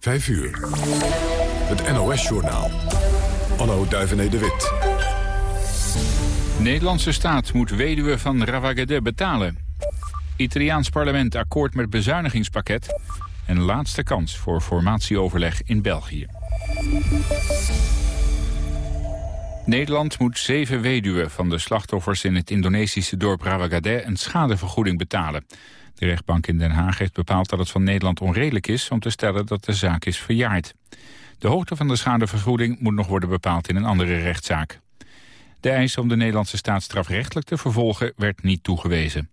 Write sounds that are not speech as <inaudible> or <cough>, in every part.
5 uur. Het NOS-journaal. Anno Duivené de Wit. Nederlandse staat moet weduwe van Ravagade betalen. Italiaans parlement akkoord met bezuinigingspakket. En laatste kans voor formatieoverleg in België. Nederland moet zeven weduwen van de slachtoffers in het Indonesische dorp Rawagade een schadevergoeding betalen. De rechtbank in Den Haag heeft bepaald dat het van Nederland onredelijk is om te stellen dat de zaak is verjaard. De hoogte van de schadevergoeding moet nog worden bepaald in een andere rechtszaak. De eis om de Nederlandse staat strafrechtelijk te vervolgen werd niet toegewezen.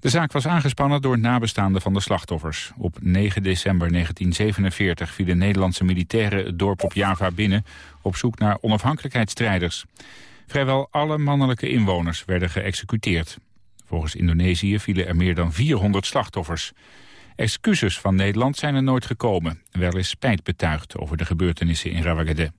De zaak was aangespannen door nabestaanden van de slachtoffers. Op 9 december 1947 vielen Nederlandse militairen het dorp op Java binnen... op zoek naar onafhankelijkheidsstrijders. Vrijwel alle mannelijke inwoners werden geëxecuteerd. Volgens Indonesië vielen er meer dan 400 slachtoffers. Excuses van Nederland zijn er nooit gekomen. Wel is spijt betuigd over de gebeurtenissen in Rawagede.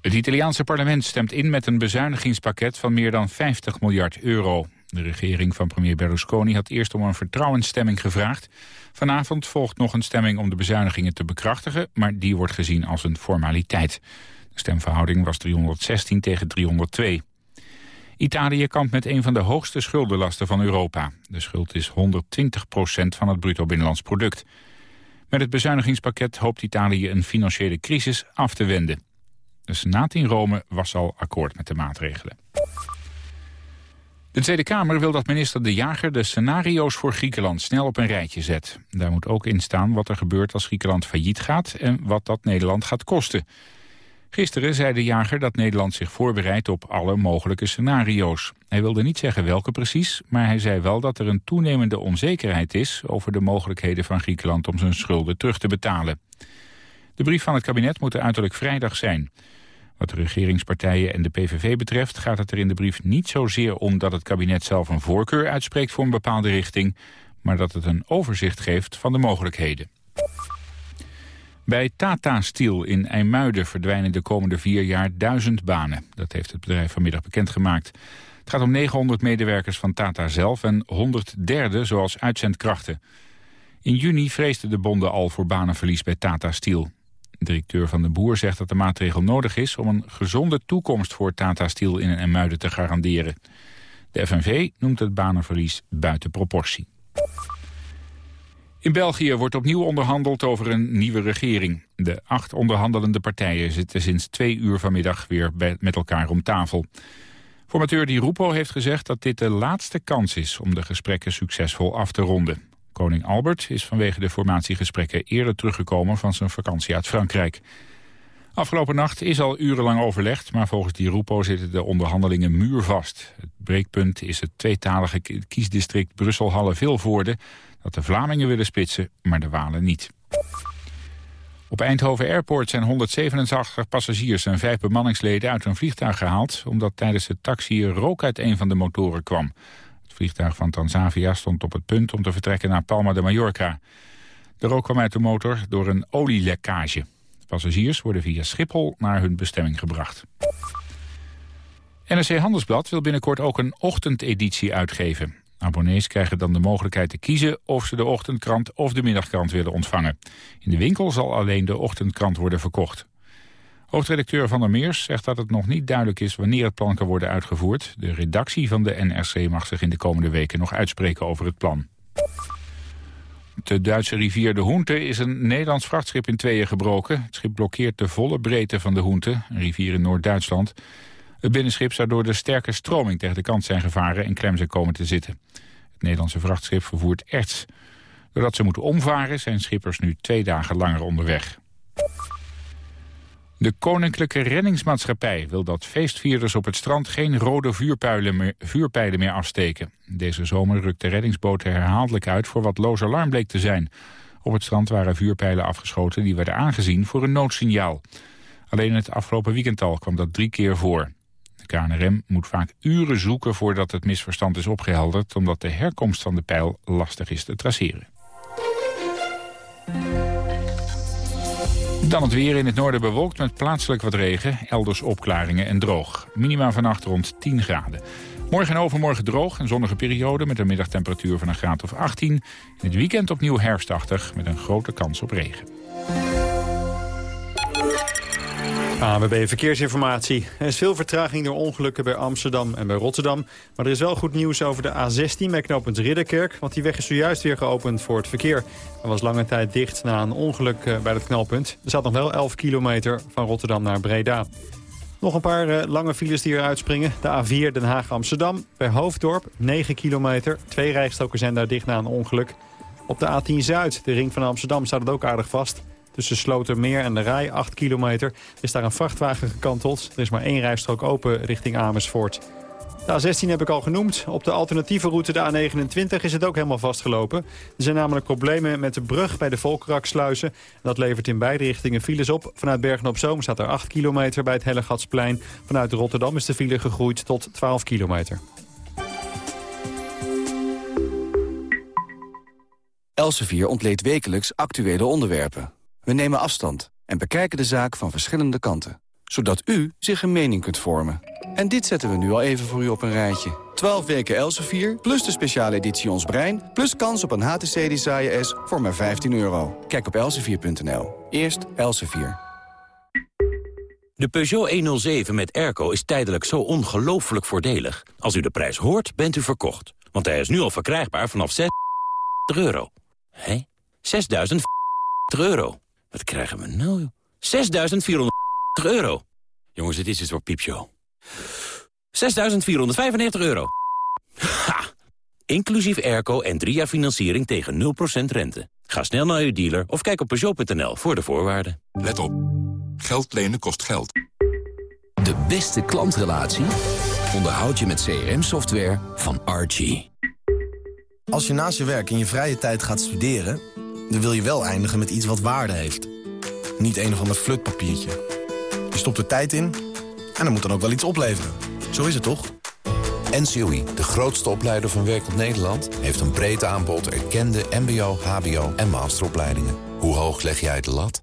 Het Italiaanse parlement stemt in met een bezuinigingspakket van meer dan 50 miljard euro. De regering van premier Berlusconi had eerst om een vertrouwensstemming gevraagd. Vanavond volgt nog een stemming om de bezuinigingen te bekrachtigen... maar die wordt gezien als een formaliteit. De stemverhouding was 316 tegen 302. Italië kampt met een van de hoogste schuldenlasten van Europa. De schuld is 120 procent van het bruto binnenlands product. Met het bezuinigingspakket hoopt Italië een financiële crisis af te wenden. De Senaat in Rome was al akkoord met de maatregelen. De Tweede Kamer wil dat minister De Jager de scenario's voor Griekenland snel op een rijtje zet. Daar moet ook in staan wat er gebeurt als Griekenland failliet gaat en wat dat Nederland gaat kosten. Gisteren zei De Jager dat Nederland zich voorbereidt op alle mogelijke scenario's. Hij wilde niet zeggen welke precies, maar hij zei wel dat er een toenemende onzekerheid is over de mogelijkheden van Griekenland om zijn schulden terug te betalen. De brief van het kabinet moet er uiterlijk vrijdag zijn. Wat de regeringspartijen en de PVV betreft gaat het er in de brief niet zozeer om dat het kabinet zelf een voorkeur uitspreekt voor een bepaalde richting, maar dat het een overzicht geeft van de mogelijkheden. Bij Tata Steel in IJmuiden verdwijnen de komende vier jaar duizend banen. Dat heeft het bedrijf vanmiddag bekendgemaakt. Het gaat om 900 medewerkers van Tata zelf en 100 derde zoals uitzendkrachten. In juni vreesden de bonden al voor banenverlies bij Tata Steel. Directeur Van de Boer zegt dat de maatregel nodig is... om een gezonde toekomst voor Tata Steel in Emuiden te garanderen. De FNV noemt het banenverlies buiten proportie. In België wordt opnieuw onderhandeld over een nieuwe regering. De acht onderhandelende partijen zitten sinds twee uur vanmiddag weer met elkaar om tafel. Formateur Di Rupo heeft gezegd dat dit de laatste kans is om de gesprekken succesvol af te ronden. Koning Albert is vanwege de formatiegesprekken eerder teruggekomen van zijn vakantie uit Frankrijk. Afgelopen nacht is al urenlang overlegd, maar volgens Di Rupo zitten de onderhandelingen muurvast. Het breekpunt is het tweetalige kiesdistrict Brussel-Halle-Vilvoorde... dat de Vlamingen willen splitsen, maar de Walen niet. Op Eindhoven Airport zijn 187 passagiers en vijf bemanningsleden uit een vliegtuig gehaald... omdat tijdens het taxi rook uit een van de motoren kwam. Het vliegtuig van Transavia stond op het punt om te vertrekken naar Palma de Mallorca. De rook kwam uit de motor door een olielekkage. De passagiers worden via Schiphol naar hun bestemming gebracht. NRC Handelsblad wil binnenkort ook een ochtendeditie uitgeven. Abonnees krijgen dan de mogelijkheid te kiezen of ze de ochtendkrant of de middagkrant willen ontvangen. In de winkel zal alleen de ochtendkrant worden verkocht. Hoofdredacteur Van der Meers zegt dat het nog niet duidelijk is wanneer het plan kan worden uitgevoerd. De redactie van de NRC mag zich in de komende weken nog uitspreken over het plan. de Duitse rivier de Hoente is een Nederlands vrachtschip in tweeën gebroken. Het schip blokkeert de volle breedte van de Hoente, een rivier in Noord-Duitsland. Het binnenschip zou door de sterke stroming tegen de kant zijn gevaren en klem zijn komen te zitten. Het Nederlandse vrachtschip vervoert erts. Doordat ze moeten omvaren zijn schippers nu twee dagen langer onderweg. De Koninklijke Reddingsmaatschappij wil dat feestvierders op het strand geen rode vuurpijlen meer, meer afsteken. Deze zomer rukte reddingsboten herhaaldelijk uit voor wat loos alarm bleek te zijn. Op het strand waren vuurpijlen afgeschoten die werden aangezien voor een noodsignaal. Alleen het afgelopen weekend al kwam dat drie keer voor. De KNRM moet vaak uren zoeken voordat het misverstand is opgehelderd... omdat de herkomst van de pijl lastig is te traceren. Dan het weer in het noorden bewolkt met plaatselijk wat regen. Elders opklaringen en droog. Minima vannacht rond 10 graden. Morgen en overmorgen droog en zonnige periode met een middagtemperatuur van een graad of 18. In het weekend opnieuw herfstachtig met een grote kans op regen. ANWB Verkeersinformatie. Er is veel vertraging door ongelukken bij Amsterdam en bij Rotterdam. Maar er is wel goed nieuws over de A16 bij knooppunt Ridderkerk. Want die weg is zojuist weer geopend voor het verkeer. Er was lange tijd dicht na een ongeluk eh, bij het knalpunt. Er staat nog wel 11 kilometer van Rotterdam naar Breda. Nog een paar uh, lange files die eruit springen. De A4 Den Haag-Amsterdam. Bij Hoofddorp 9 kilometer. Twee rijstroken zijn daar dicht na een ongeluk. Op de A10 Zuid, de ring van Amsterdam, staat het ook aardig vast. Tussen Slotermeer en de Rij, 8 kilometer, is daar een vrachtwagen gekanteld. Er is maar één rijstrook open richting Amersfoort. De A16 heb ik al genoemd. Op de alternatieve route de A29 is het ook helemaal vastgelopen. Er zijn namelijk problemen met de brug bij de Volkeraksluizen. Dat levert in beide richtingen files op. Vanuit Bergen-op-Zoom staat er 8 kilometer bij het Hellegatsplein. Vanuit Rotterdam is de file gegroeid tot 12 kilometer. Elsevier ontleed wekelijks actuele onderwerpen. We nemen afstand en bekijken de zaak van verschillende kanten. Zodat u zich een mening kunt vormen. En dit zetten we nu al even voor u op een rijtje. 12 weken Elsevier, plus de speciale editie Ons Brein... plus kans op een HTC Desire S voor maar 15 euro. Kijk op elsevier.nl. Eerst Elsevier. De Peugeot 107 met airco is tijdelijk zo ongelooflijk voordelig. Als u de prijs hoort, bent u verkocht. Want hij is nu al verkrijgbaar vanaf 6 euro. Hé? 6.000 euro. Wat krijgen we nou? 6.400 euro. Jongens, dit is het voor piepshow. 6.495 euro. Ha! Inclusief airco en drie jaar financiering tegen 0% rente. Ga snel naar uw dealer of kijk op Peugeot.nl voor de voorwaarden. Let op. Geld lenen kost geld. De beste klantrelatie onderhoud je met CRM-software van Archie. Als je naast je werk in je vrije tijd gaat studeren... dan wil je wel eindigen met iets wat waarde heeft. Niet een of ander flutpapiertje. Je stopt er tijd in en er moet dan ook wel iets opleveren. Zo is het toch? NCOI, de grootste opleider van werkend Nederland... heeft een breed aanbod erkende mbo, hbo en masteropleidingen. Hoe hoog leg jij de lat?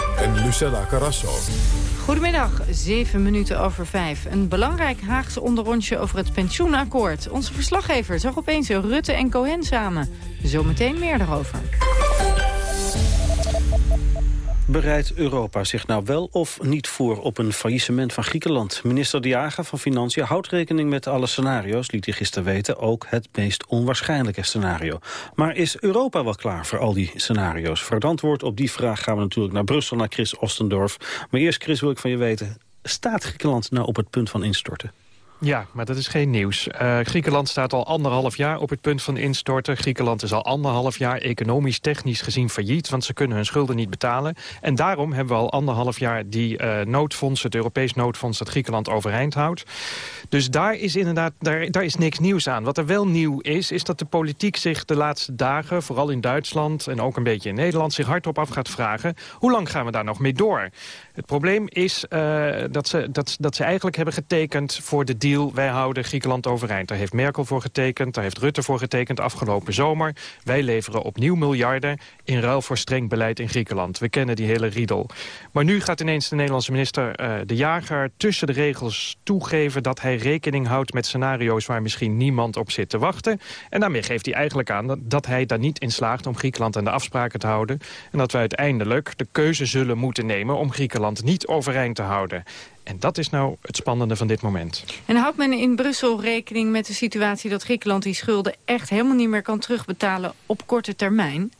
en Lucella Carrasso. Goedemiddag, zeven minuten over vijf. Een belangrijk Haagse onderrondje over het pensioenakkoord. Onze verslaggever zag opeens Rutte en Cohen samen. Zometeen meer daarover. Bereidt Europa zich nou wel of niet voor op een faillissement van Griekenland? Minister De Jager van Financiën houdt rekening met alle scenario's, liet hij gisteren weten, ook het meest onwaarschijnlijke scenario. Maar is Europa wel klaar voor al die scenario's? Voor het antwoord op die vraag gaan we natuurlijk naar Brussel, naar Chris Ostendorf. Maar eerst, Chris, wil ik van je weten, staat Griekenland nou op het punt van instorten? Ja, maar dat is geen nieuws. Uh, Griekenland staat al anderhalf jaar op het punt van instorten. Griekenland is al anderhalf jaar economisch, technisch gezien failliet... want ze kunnen hun schulden niet betalen. En daarom hebben we al anderhalf jaar die uh, noodfonds... het Europees noodfonds dat Griekenland overeind houdt. Dus daar is inderdaad daar, daar is niks nieuws aan. Wat er wel nieuw is, is dat de politiek zich de laatste dagen... vooral in Duitsland en ook een beetje in Nederland... zich hardop af gaat vragen... hoe lang gaan we daar nog mee door? Het probleem is uh, dat, ze, dat, dat ze eigenlijk hebben getekend voor de deal... wij houden Griekenland overeind. Daar heeft Merkel voor getekend, daar heeft Rutte voor getekend afgelopen zomer. Wij leveren opnieuw miljarden in ruil voor streng beleid in Griekenland. We kennen die hele riedel. Maar nu gaat ineens de Nederlandse minister uh, De Jager tussen de regels toegeven... dat hij rekening houdt met scenario's waar misschien niemand op zit te wachten. En daarmee geeft hij eigenlijk aan dat, dat hij daar niet in slaagt... om Griekenland aan de afspraken te houden. En dat we uiteindelijk de keuze zullen moeten nemen om Griekenland niet overeind te houden. En dat is nou het spannende van dit moment. En houdt men in Brussel rekening met de situatie... dat Griekenland die schulden echt helemaal niet meer kan terugbetalen op korte termijn?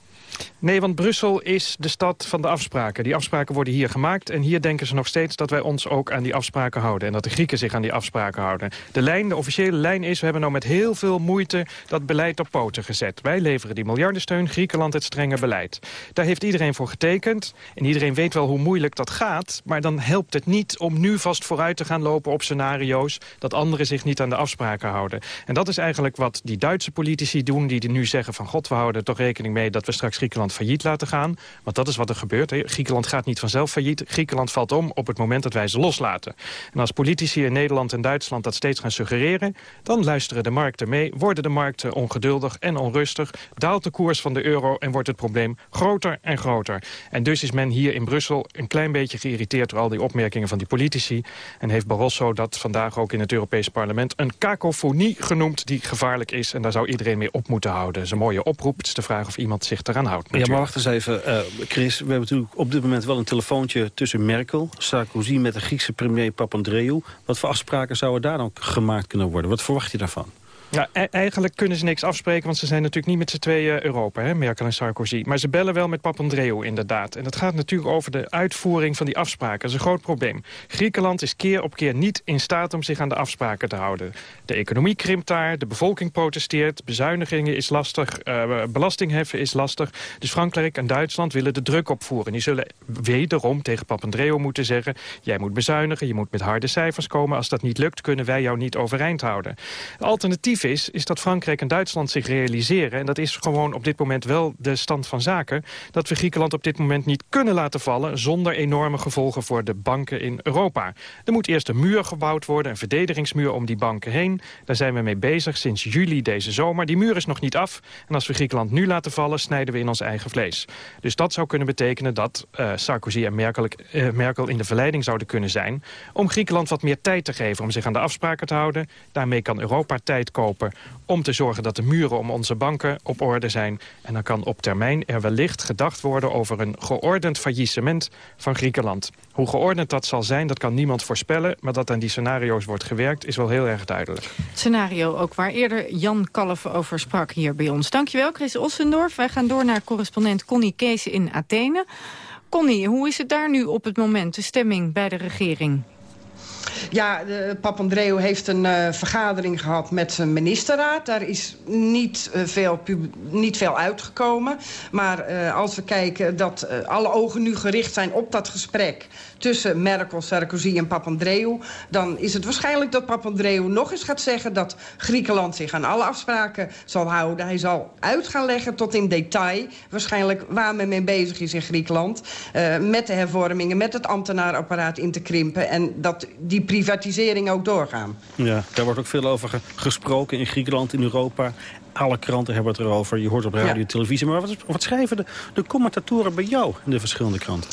Nee, want Brussel is de stad van de afspraken. Die afspraken worden hier gemaakt en hier denken ze nog steeds dat wij ons ook aan die afspraken houden. En dat de Grieken zich aan die afspraken houden. De lijn, de officiële lijn is, we hebben nou met heel veel moeite dat beleid op poten gezet. Wij leveren die miljardensteun, Griekenland het strenge beleid. Daar heeft iedereen voor getekend en iedereen weet wel hoe moeilijk dat gaat. Maar dan helpt het niet om nu vast vooruit te gaan lopen op scenario's dat anderen zich niet aan de afspraken houden. En dat is eigenlijk wat die Duitse politici doen die nu zeggen van god, we houden toch rekening mee dat we straks Griekenland failliet laten gaan. Want dat is wat er gebeurt. Griekenland gaat niet vanzelf failliet. Griekenland valt om op het moment dat wij ze loslaten. En als politici in Nederland en Duitsland dat steeds gaan suggereren... dan luisteren de markten mee, worden de markten ongeduldig en onrustig... daalt de koers van de euro en wordt het probleem groter en groter. En dus is men hier in Brussel een klein beetje geïrriteerd... door al die opmerkingen van die politici. En heeft Barroso dat vandaag ook in het Europese parlement... een kakofonie genoemd die gevaarlijk is. En daar zou iedereen mee op moeten houden. Dat is een mooie oproep. Het is de vraag of iemand zich eraan houdt. Ja, maar wacht eens even, uh, Chris. We hebben natuurlijk op dit moment wel een telefoontje tussen Merkel... Sarkozy met de Griekse premier Papandreou. Wat voor afspraken zouden daar dan gemaakt kunnen worden? Wat verwacht je daarvan? Ja, e- eigenlijk kunnen ze niks afspreken, want ze zijn natuurlijk niet met z'n tweeën Europa, hè, Merkel en Sarkozy. Maar ze bellen wel met Papandreou inderdaad. En dat gaat natuurlijk over de uitvoering van die afspraken. Dat is een groot probleem. Griekenland is keer op keer niet in staat om zich aan de afspraken te houden. De economie krimpt daar, de bevolking protesteert, bezuinigingen is lastig, uh, belastingheffen is lastig. Dus Frankrijk en Duitsland willen de druk opvoeren. Die zullen wederom tegen Papandreou moeten zeggen... jij moet bezuinigen, je moet met harde cijfers komen. Als dat niet lukt, kunnen wij jou niet overeind houden. Alternatief is, is dat Frankrijk en Duitsland zich realiseren... en dat is gewoon op dit moment wel de stand van zaken... dat we Griekenland op dit moment niet kunnen laten vallen... zonder enorme gevolgen voor de banken in Europa. Er moet eerst een muur gebouwd worden, een verdedigingsmuur om die banken heen. Daar zijn we mee bezig sinds juli deze zomer. Die muur is nog niet af. En als we Griekenland nu laten vallen, snijden we in ons eigen vlees. Dus dat zou kunnen betekenen dat uh, Sarkozy en Merkel, uh, Merkel in de verleiding zouden kunnen zijn... om Griekenland wat meer tijd te geven om zich aan de afspraken te houden. Daarmee kan Europa tijd om te zorgen dat de muren om onze banken op orde zijn. En dan kan op termijn er wellicht gedacht worden over een geordend faillissement van Griekenland. Hoe geordend dat zal zijn, dat kan niemand voorspellen. Maar dat aan die scenario's wordt gewerkt, is wel heel erg duidelijk. scenario ook waar eerder Jan Kalf over sprak hier bij ons. Dankjewel, Chris Ossendorf. Wij gaan door naar correspondent Connie Kees in Athene. Connie, hoe is het daar nu op het moment, de stemming bij de regering? Ja, Papandreou heeft een uh, vergadering gehad met zijn ministerraad. Daar is niet, uh, veel, niet veel uitgekomen. Maar uh, als we kijken dat alle ogen nu gericht zijn op dat gesprek tussen Merkel, Sarkozy en Papandreou... dan is het waarschijnlijk dat Papandreou nog eens gaat zeggen... dat Griekenland zich aan alle afspraken zal houden. Hij zal uit gaan leggen tot in detail... waarschijnlijk waar men mee bezig is in Griekenland... Uh, met de hervormingen, met het ambtenaarapparaat in te krimpen... en dat die privatisering ook doorgaan. Ja, daar wordt ook veel over gesproken in Griekenland, in Europa alle kranten hebben het erover. Je hoort op radio en televisie. Maar wat, wat schrijven de, de, commentatoren bij jou in de verschillende kranten?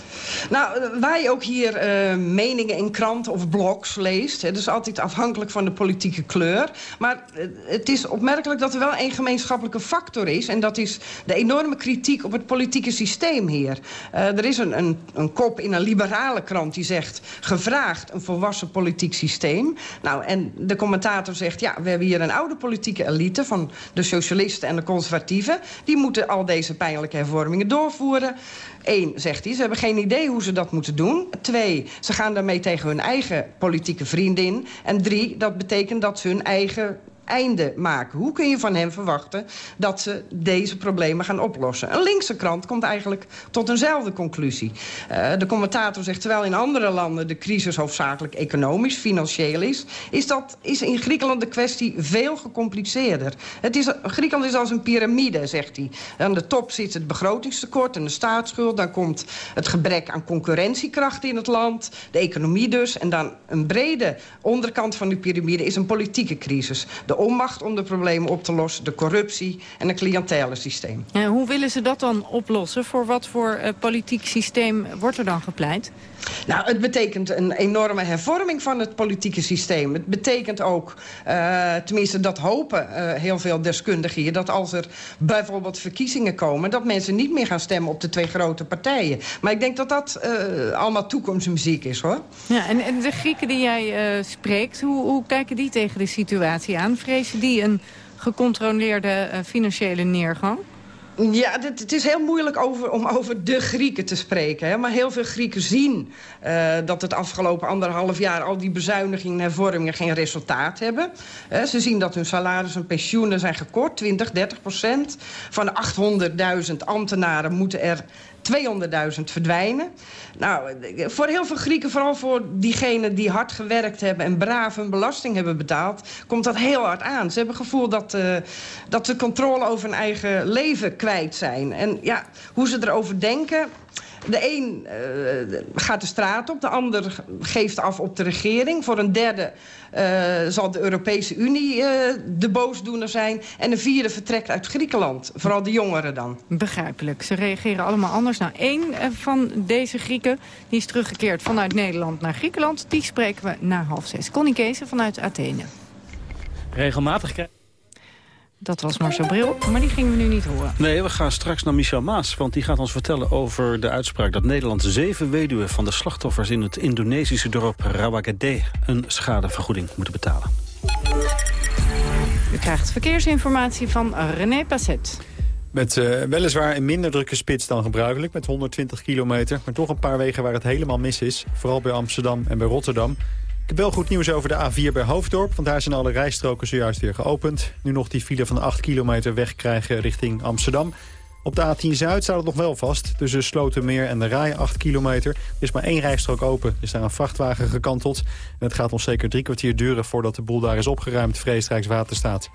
Nou, waar je ook hier uh, meningen in kranten of blogs leest. Het is altijd afhankelijk van de politieke kleur. Maar uh, het is opmerkelijk dat er wel een gemeenschappelijke factor is. En dat is de enorme kritiek op het politieke systeem hier. Uh, er is een, een, een, kop in een liberale krant die zegt... gevraagd een volwassen politiek systeem. Nou, en de commentator zegt... ja, we hebben hier een oude politieke elite van de socialisten en de conservatieven... die moeten al deze pijnlijke hervormingen doorvoeren. Eén, zegt hij, ze hebben geen idee hoe ze dat moeten doen. Twee, ze gaan daarmee tegen hun eigen politieke vriendin. En drie, dat betekent dat ze hun eigen einde maken. Hoe kun je van hen verwachten dat ze deze problemen gaan oplossen? Een linkse krant komt eigenlijk tot eenzelfde conclusie. Uh, de commentator zegt, terwijl in andere landen de crisis hoofdzakelijk economisch, financieel is, is, dat, is in Griekenland de kwestie veel gecompliceerder. Het is, Griekenland is als een piramide, zegt hij. Aan de top zit het begrotingstekort en de staatsschuld. Dan komt het gebrek aan concurrentiekracht in het land, de economie dus. En dan een brede onderkant van de piramide is een politieke crisis. Onmacht om de problemen op te lossen, de corruptie en het cliëntelensysteem. Ja, hoe willen ze dat dan oplossen? Voor wat voor uh, politiek systeem wordt er dan gepleit? Nou, het betekent een enorme hervorming van het politieke systeem. Het betekent ook, uh, tenminste dat hopen uh, heel veel deskundigen hier... dat als er bijvoorbeeld verkiezingen komen... dat mensen niet meer gaan stemmen op de twee grote partijen. Maar ik denk dat dat uh, allemaal toekomstmuziek is, hoor. Ja, en, en de Grieken die jij spreekt, hoe, hoe kijken die tegen de situatie aan? Vrezen die een gecontroleerde financiële neergang? Ja, het is heel moeilijk over, om over de Grieken te spreken. Hè? Maar heel veel Grieken zien uh, dat het afgelopen anderhalf jaar... al die bezuinigingen en hervormingen geen resultaat hebben. Uh, ze zien dat hun salaris en pensioenen zijn gekort, 20, 30 procent. Van de 800.000 ambtenaren moeten er 200.000 verdwijnen. Nou, voor heel veel Grieken, vooral voor diegenen die hard gewerkt hebben... en braaf hun belasting hebben betaald, komt dat heel hard aan. Ze hebben het gevoel dat, uh, dat ze controle over hun eigen leven kwijt zijn. En ja, hoe ze erover denken... De een uh, gaat de straat op, de ander geeft af op de regering. Voor een derde uh, zal de Europese Unie uh, de boosdoener zijn. En een vierde vertrekt uit Griekenland. Vooral de jongeren dan. Begrijpelijk. Ze reageren allemaal anders. Nou, één van deze Grieken die is teruggekeerd vanuit Nederland naar Griekenland. Die spreken we na half zes. Connie Kees vanuit Athene. Regelmatig dat was Marcel Bril, maar die gingen we nu niet horen. Nee, we gaan straks naar Michel Maas, want die gaat ons vertellen over de uitspraak... dat Nederland zeven weduwen van de slachtoffers in het Indonesische dorp Rawagede... een schadevergoeding moeten betalen. U krijgt verkeersinformatie van René Passet. Met uh, weliswaar een minder drukke spits dan gebruikelijk, met 120 kilometer. Maar toch een paar wegen waar het helemaal mis is. Vooral bij Amsterdam en bij Rotterdam. Ik heb wel goed nieuws over de A4 bij Hoofddorp, want daar zijn alle rijstroken zojuist weer geopend. Nu nog die file van 8 kilometer wegkrijgen richting Amsterdam. Op de A10 Zuid staat het nog wel vast. Tussen Slotermeer en de Rij 8 kilometer. Er is maar één rijstrook open. Er is daar een vrachtwagen gekanteld. En het gaat ons zeker drie kwartier duren voordat de boel daar is opgeruimd, vreest Rijkswaterstaat.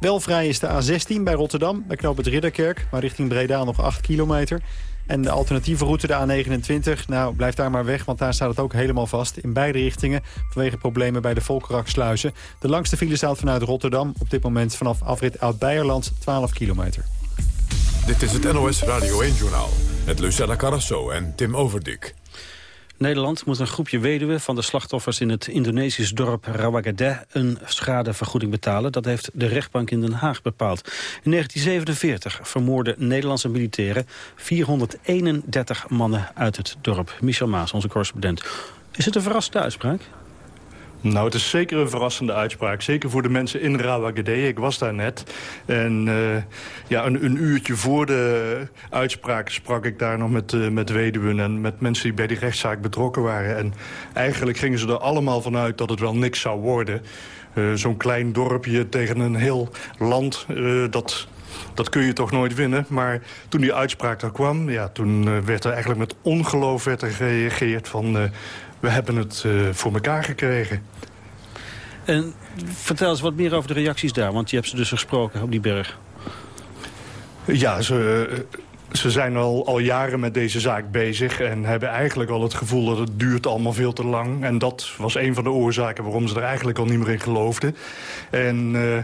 Wel vrij is de A16 bij Rotterdam, bij knoop het Ridderkerk, maar richting Breda nog 8 kilometer. En de alternatieve route, de A29, nou, blijf daar maar weg... want daar staat het ook helemaal vast in beide richtingen... vanwege problemen bij de Volkeraksluizen. De langste file staat vanuit Rotterdam. Op dit moment vanaf afrit Oud-Beierland 12 kilometer. Dit is het NOS Radio 1-journaal met Lucella Carrasso en Tim Overdik. Nederland moet een groepje weduwen van de slachtoffers in het Indonesische dorp Rawagede een schadevergoeding betalen. Dat heeft de rechtbank in Den Haag bepaald. In 1947 vermoorden Nederlandse militairen 431 mannen uit het dorp. Michel Maas, onze correspondent. Is het een verrassende uitspraak? Nou, het is zeker een verrassende uitspraak. Zeker voor de mensen in Rawagede. Ik was daar net. En uh, ja, een, een, uurtje voor de uitspraak sprak ik daar nog met, uh, met weduwen... en met mensen die bij die rechtszaak betrokken waren. En eigenlijk gingen ze er allemaal vanuit dat het wel niks zou worden. Uh, Zo'n klein dorpje tegen een heel land, dat... Dat kun je toch nooit winnen. Maar toen die uitspraak er kwam, ja, toen werd er eigenlijk met ongeloof werd er gereageerd van we hebben het uh, voor elkaar gekregen. En vertel eens wat meer over de reacties daar, want je hebt ze dus gesproken op die berg. Ja, ze, ze zijn al, al jaren met deze zaak bezig en hebben eigenlijk al het gevoel dat het duurt allemaal veel te lang. En dat was een van de oorzaken waarom ze er eigenlijk al niet meer in geloofden. En uh,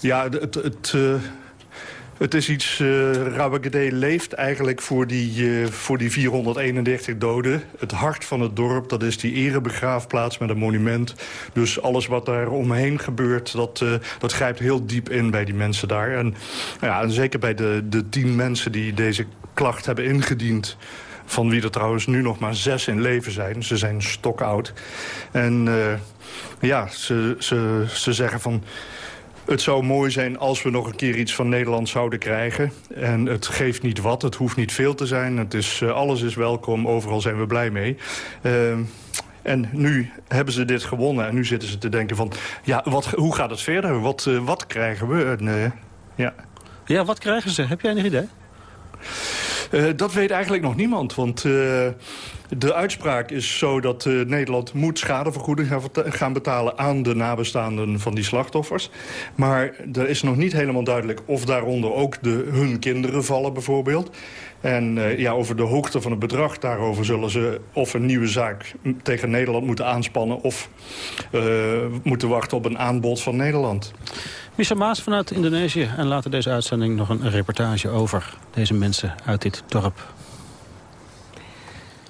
ja, het... het uh, het is iets, uh, leeft eigenlijk voor die, uh, voor die 431 doden. Het hart van het dorp, dat is die erebegraafplaats met een monument. Dus alles wat daar omheen gebeurt, dat, uh, dat grijpt heel diep in bij die mensen daar. En, ja, en zeker bij de, de tien mensen die deze klacht hebben ingediend van wie er trouwens nu nog maar zes in leven zijn. Ze zijn stokoud. En ja, ze, ze, ze zeggen van... Het zou mooi zijn als we nog een keer iets van Nederland zouden krijgen. En het geeft niet wat, het hoeft niet veel te zijn. Het is, uh, alles is welkom, overal zijn we blij mee. Uh, en nu hebben ze dit gewonnen en nu zitten ze te denken van... ja, wat, hoe gaat het verder? Wat, uh, wat krijgen we? En, ja. ja, wat krijgen ze? Heb jij een idee? Uh, dat weet eigenlijk nog niemand, want uh, de uitspraak is zo dat uh, Nederland moet schadevergoeding gaan betalen aan de nabestaanden van die slachtoffers. Maar er is nog niet helemaal duidelijk of daaronder ook de, hun kinderen vallen bijvoorbeeld. En ja, over de hoogte van het bedrag, daarover zullen ze of een nieuwe zaak tegen Nederland moeten aanspannen... of moeten wachten op een aanbod van Nederland. Michel Maas vanuit Indonesië en later deze uitzending nog een reportage over deze mensen uit dit dorp.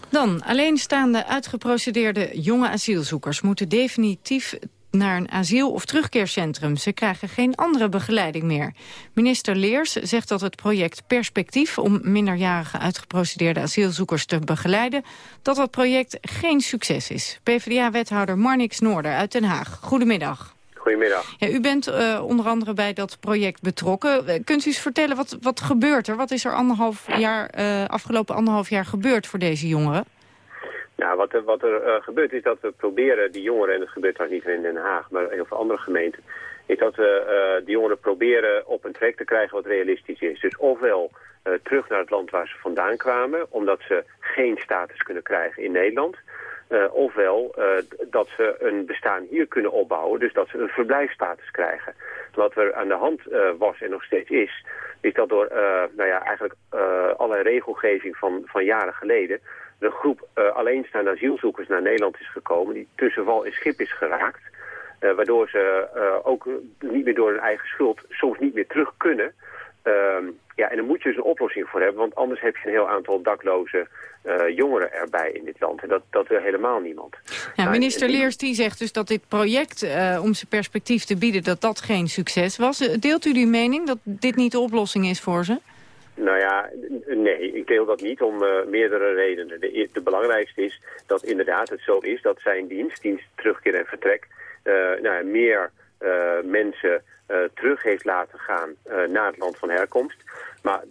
Dan, alleenstaande uitgeprocedeerde jonge asielzoekers moeten definitief naar een asiel- of terugkeercentrum. Ze krijgen geen andere begeleiding meer. Minister Leers zegt dat het project Perspectief... om minderjarige uitgeprocedeerde asielzoekers te begeleiden... dat dat project geen succes is. PvdA-wethouder Marnix Noorder uit Den Haag. Goedemiddag. Goedemiddag. Ja, u bent uh, onder andere bij dat project betrokken. Uh, kunt u eens vertellen, wat, wat gebeurt er? Wat is er anderhalf jaar, uh, afgelopen anderhalf jaar gebeurd voor deze jongeren? Nou, wat er, wat er gebeurt is dat we proberen die jongeren... en dat gebeurt trouwens niet in Den Haag, maar in heel veel andere gemeenten... is dat we die jongeren proberen op een trek te krijgen wat realistisch is. Dus ofwel terug naar het land waar ze vandaan kwamen... omdat ze geen status kunnen krijgen in Nederland... Uh, ofwel uh, dat ze een bestaan hier kunnen opbouwen, dus dat ze een verblijfstatus krijgen. Wat er aan de hand uh, was en nog steeds is, is dat door nou ja, eigenlijk allerlei regelgeving van, van jaren geleden de groep alleenstaande asielzoekers naar Nederland is gekomen, die tussen wal en schip is geraakt. waardoor ze ook niet meer door hun eigen schuld soms niet meer terug kunnen. Ja, en daar moet je dus een oplossing voor hebben, want anders heb je een heel aantal dakloze uh, jongeren erbij in dit land. En dat, dat wil helemaal niemand. Ja, nou, minister Leers die zegt dus dat dit project, uh, om zijn perspectief te bieden, dat dat geen succes was. Deelt u die mening dat dit niet de oplossing is voor ze? Nou ja, nee, ik deel dat niet om uh, meerdere redenen. De, de, belangrijkste is dat inderdaad het zo is dat zijn dienst, dienst terugkeer en vertrek, nou, meer mensen terug heeft laten gaan naar het land van herkomst. Maar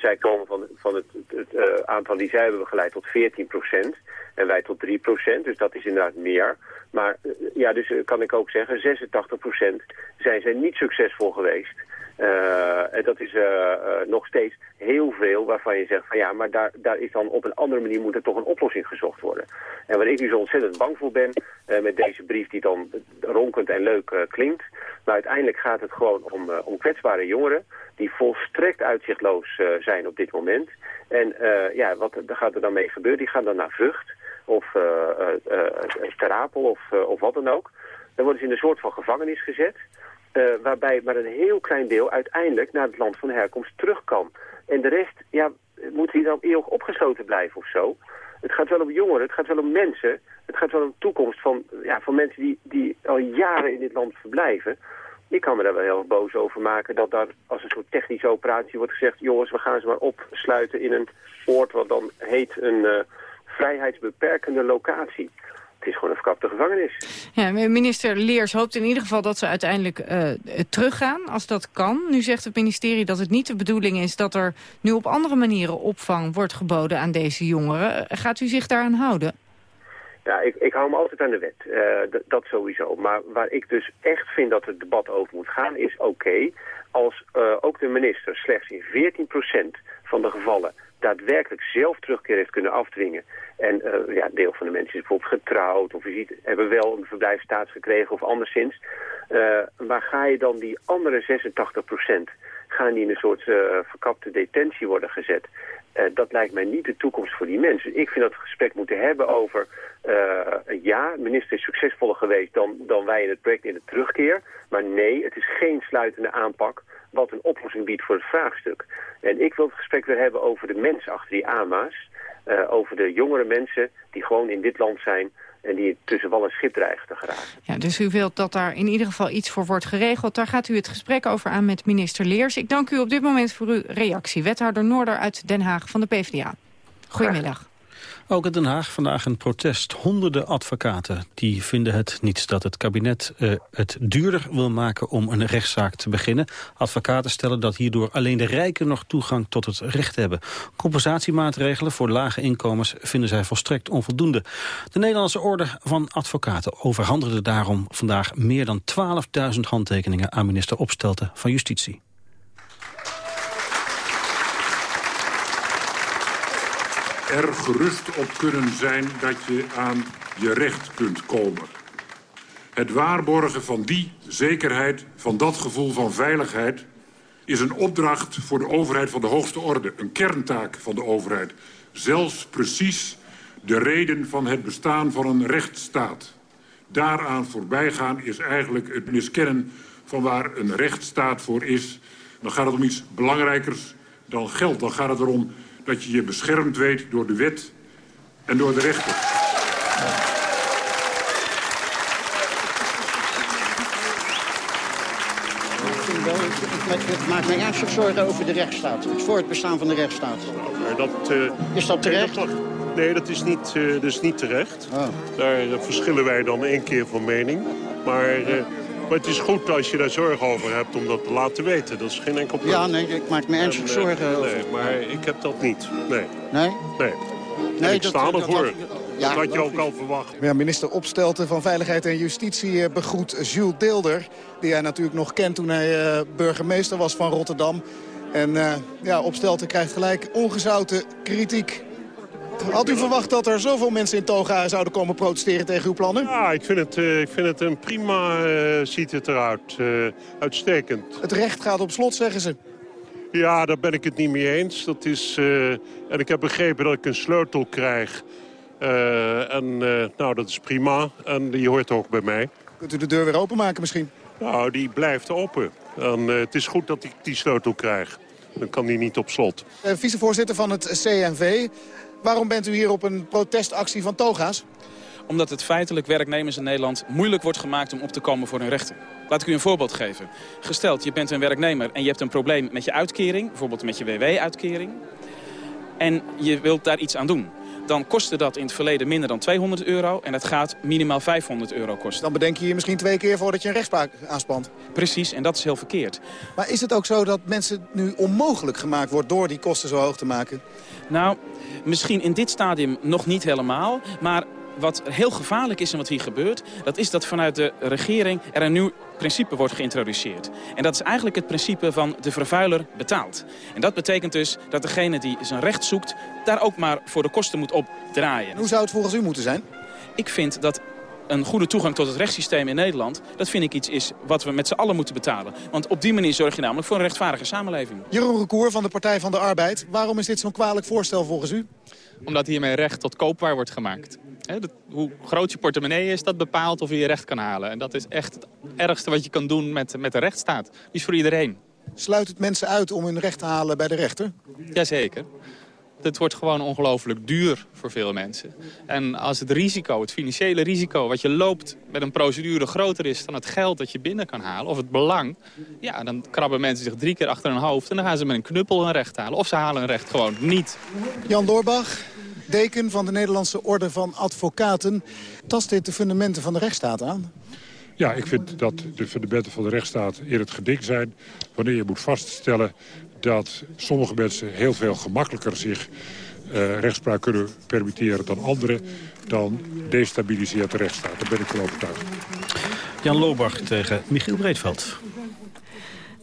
zij komen van, van het, het aantal die zij hebben begeleid tot 14 procent. En wij tot 3 procent, dus dat is inderdaad meer. Maar ja, dus kan ik ook zeggen, 86 procent zijn zij niet succesvol geweest. En dat is nog steeds heel veel waarvan je zegt van ja, maar daar, daar is dan op een andere manier moet er toch een oplossing gezocht worden. En waar ik nu zo ontzettend bang voor ben met deze brief die dan ronkend en leuk klinkt. Maar uiteindelijk gaat het gewoon om, om kwetsbare jongeren die volstrekt uitzichtloos zijn op dit moment. En ja, wat gaat er dan mee gebeuren? Die gaan dan naar Vught of uh, Terapel of, of wat dan ook. Dan worden ze in een soort van gevangenis gezet. Waarbij maar een heel klein deel uiteindelijk naar het land van herkomst terug kan. En de rest, ja, moet die dan eeuwig opgesloten blijven of zo? Het gaat wel om jongeren, het gaat wel om mensen. Het gaat wel om de toekomst van, ja, van mensen die, die al jaren in dit land verblijven. Ik kan me daar wel heel boos over maken dat daar als een soort technische operatie wordt gezegd... jongens, we gaan ze maar opsluiten in een oord wat dan heet een uh, vrijheidsbeperkende locatie. Het is gewoon een verkapte gevangenis. Ja, minister Leers hoopt in ieder geval dat ze uiteindelijk uh, teruggaan, als dat kan. Nu zegt het ministerie dat het niet de bedoeling is dat er nu op andere manieren opvang wordt geboden aan deze jongeren. Gaat u zich daaraan houden? Ja, ik, ik hou me altijd aan de wet. Uh, dat sowieso. Maar waar ik dus echt vind dat het debat over moet gaan is oké... Okay, als uh, ook de minister slechts in 14% van de gevallen daadwerkelijk zelf terugkeer heeft kunnen afdwingen. En uh, ja, deel van de mensen is bijvoorbeeld getrouwd of je ziet, hebben wel een verblijfstaats gekregen of anderszins. Uh, waar ga je dan die andere 86% gaan die in een soort uh, verkapte detentie worden gezet? Uh, dat lijkt mij niet de toekomst voor die mensen. Ik vind dat we gesprek moeten hebben over... Uh, ja, de minister is succesvoller geweest dan, dan wij in het project in de terugkeer. Maar nee, het is geen sluitende aanpak wat een oplossing biedt voor het vraagstuk. En ik wil het gesprek weer hebben over de mensen achter die AMA's. Uh, over de jongere mensen die gewoon in dit land zijn en die tussen wal schip dreigen te geraken. Ja, dus u wilt dat daar in ieder geval iets voor wordt geregeld. Daar gaat u het gesprek over aan met minister Leers. Ik dank u op dit moment voor uw reactie. Wethouder Noorder uit Den Haag van de PvdA. Goedemiddag. Ook in Den Haag vandaag een protest. Honderden advocaten die vinden het niet dat het kabinet uh, het duurder wil maken om een rechtszaak te beginnen. Advocaten stellen dat hierdoor alleen de rijken nog toegang tot het recht hebben. Compensatiemaatregelen voor lage inkomens vinden zij volstrekt onvoldoende. De Nederlandse Orde van Advocaten overhandigde daarom vandaag meer dan 12.000 handtekeningen aan minister Opstelten van Justitie. Er gerust op kunnen zijn dat je aan je recht kunt komen. Het waarborgen van die zekerheid, van dat gevoel van veiligheid... is een opdracht voor de overheid van de hoogste orde. Een kerntaak van de overheid. Zelfs precies de reden van het bestaan van een rechtsstaat. Daaraan voorbijgaan is eigenlijk het miskennen van waar een rechtsstaat voor is. Dan gaat het om iets belangrijkers dan geld. Dan gaat het erom dat je je beschermd weet door de wet en door de rechter. Ik maak me ernstig zorgen over de rechtsstaat. Het voortbestaan van de rechtsstaat. Maar dat, uh, is dat terecht? Nee, dat is niet, uh, dat is niet terecht. Oh. Daar uh, verschillen wij dan één keer van mening. Maar Maar het is goed als je daar zorgen over hebt om dat te laten weten. Dat is geen enkel punt. Ja, nee, ik maak me ernstig En, eh, zorgen. over- Nee, maar ik heb dat niet. Nee. Nee? Nee. Nee, En ik dat- sta dat- ervoor. dat- ja, dat had je ook al verwacht. Ja, minister Opstelten van Veiligheid en Justitie eh, begroet Jules Deelder... die hij natuurlijk nog kent toen hij eh, burgemeester was van Rotterdam. En eh, ja, Opstelten krijgt gelijk ongezouten kritiek. Had u verwacht dat er zoveel mensen in Toga zouden komen protesteren tegen uw plannen? Ja, ik vind het, eh, ik vind het een prima, eh, ziet het eruit. eh, uitstekend. Het recht gaat op slot, zeggen ze. Ja, daar ben ik het niet mee eens. Dat is, en ik heb begrepen dat ik een sleutel krijg. En nou, dat is prima. En die hoort ook bij mij. Kunt u de deur weer openmaken misschien? Nou, die blijft open. En het is goed dat ik die sleutel krijg. Dan kan die niet op slot. Vicevoorzitter van het CNV. Waarom bent u hier op een protestactie van Toga's? Omdat het feitelijk werknemers in Nederland moeilijk wordt gemaakt om op te komen voor hun rechten. Laat ik u een voorbeeld geven. Gesteld, je bent een werknemer en je hebt een probleem met je uitkering, bijvoorbeeld met je WW-uitkering. En je wilt daar iets aan doen. Dan kostte dat in het verleden minder dan 200 euro en dat gaat minimaal 500 euro kosten. Dan bedenk je je misschien twee keer voordat je een rechtspraak aanspant. Precies, en dat is heel verkeerd. Maar is het ook zo dat mensen nu onmogelijk gemaakt wordt door die kosten zo hoog te maken? Nou, misschien in dit stadium nog niet helemaal, maar wat heel gevaarlijk is en wat hier gebeurt... dat is dat vanuit de regering er een nieuw principe wordt geïntroduceerd. En dat is eigenlijk het principe van de vervuiler betaalt. En dat betekent dus dat degene die zijn recht zoekt... daar ook maar voor de kosten moet opdraaien. Hoe zou het volgens u moeten zijn? Ik vind dat een goede toegang tot het rechtssysteem in Nederland... dat vind ik iets is wat we met z'n allen moeten betalen. Want op die manier zorg je namelijk voor een rechtvaardige samenleving. Jeroen Recour van de Partij van de Arbeid. Waarom is dit zo'n kwalijk voorstel volgens u? Omdat hiermee recht tot koopwaar wordt gemaakt. Hè, dat- hoe groot je portemonnee is, dat bepaalt of je je recht kan halen. En dat is echt het ergste wat je kan doen met, met de rechtsstaat. Die is voor iedereen. Sluit het mensen uit om hun recht te halen bij de rechter? Jazeker. Het wordt gewoon ongelooflijk duur voor veel mensen. En als het risico, het financiële risico wat je loopt met een procedure groter is dan het geld dat je binnen kan halen, of het belang, ja, dan krabben mensen zich drie keer achter hun hoofd en dan gaan ze met een knuppel hun recht halen. Of ze halen hun recht gewoon niet. Jan Doorbach, deken van de Nederlandse Orde van Advocaten. Tast dit de fundamenten van de rechtsstaat aan? Ja, ik vind dat de fundamenten van de rechtsstaat in het geding zijn... wanneer je moet vaststellen dat sommige mensen heel veel gemakkelijker zich eh, rechtspraak kunnen permitteren dan anderen... dan destabiliseert de rechtsstaat. Daar ben ik van overtuigd. Jan Lobach tegen Michiel Breedveld.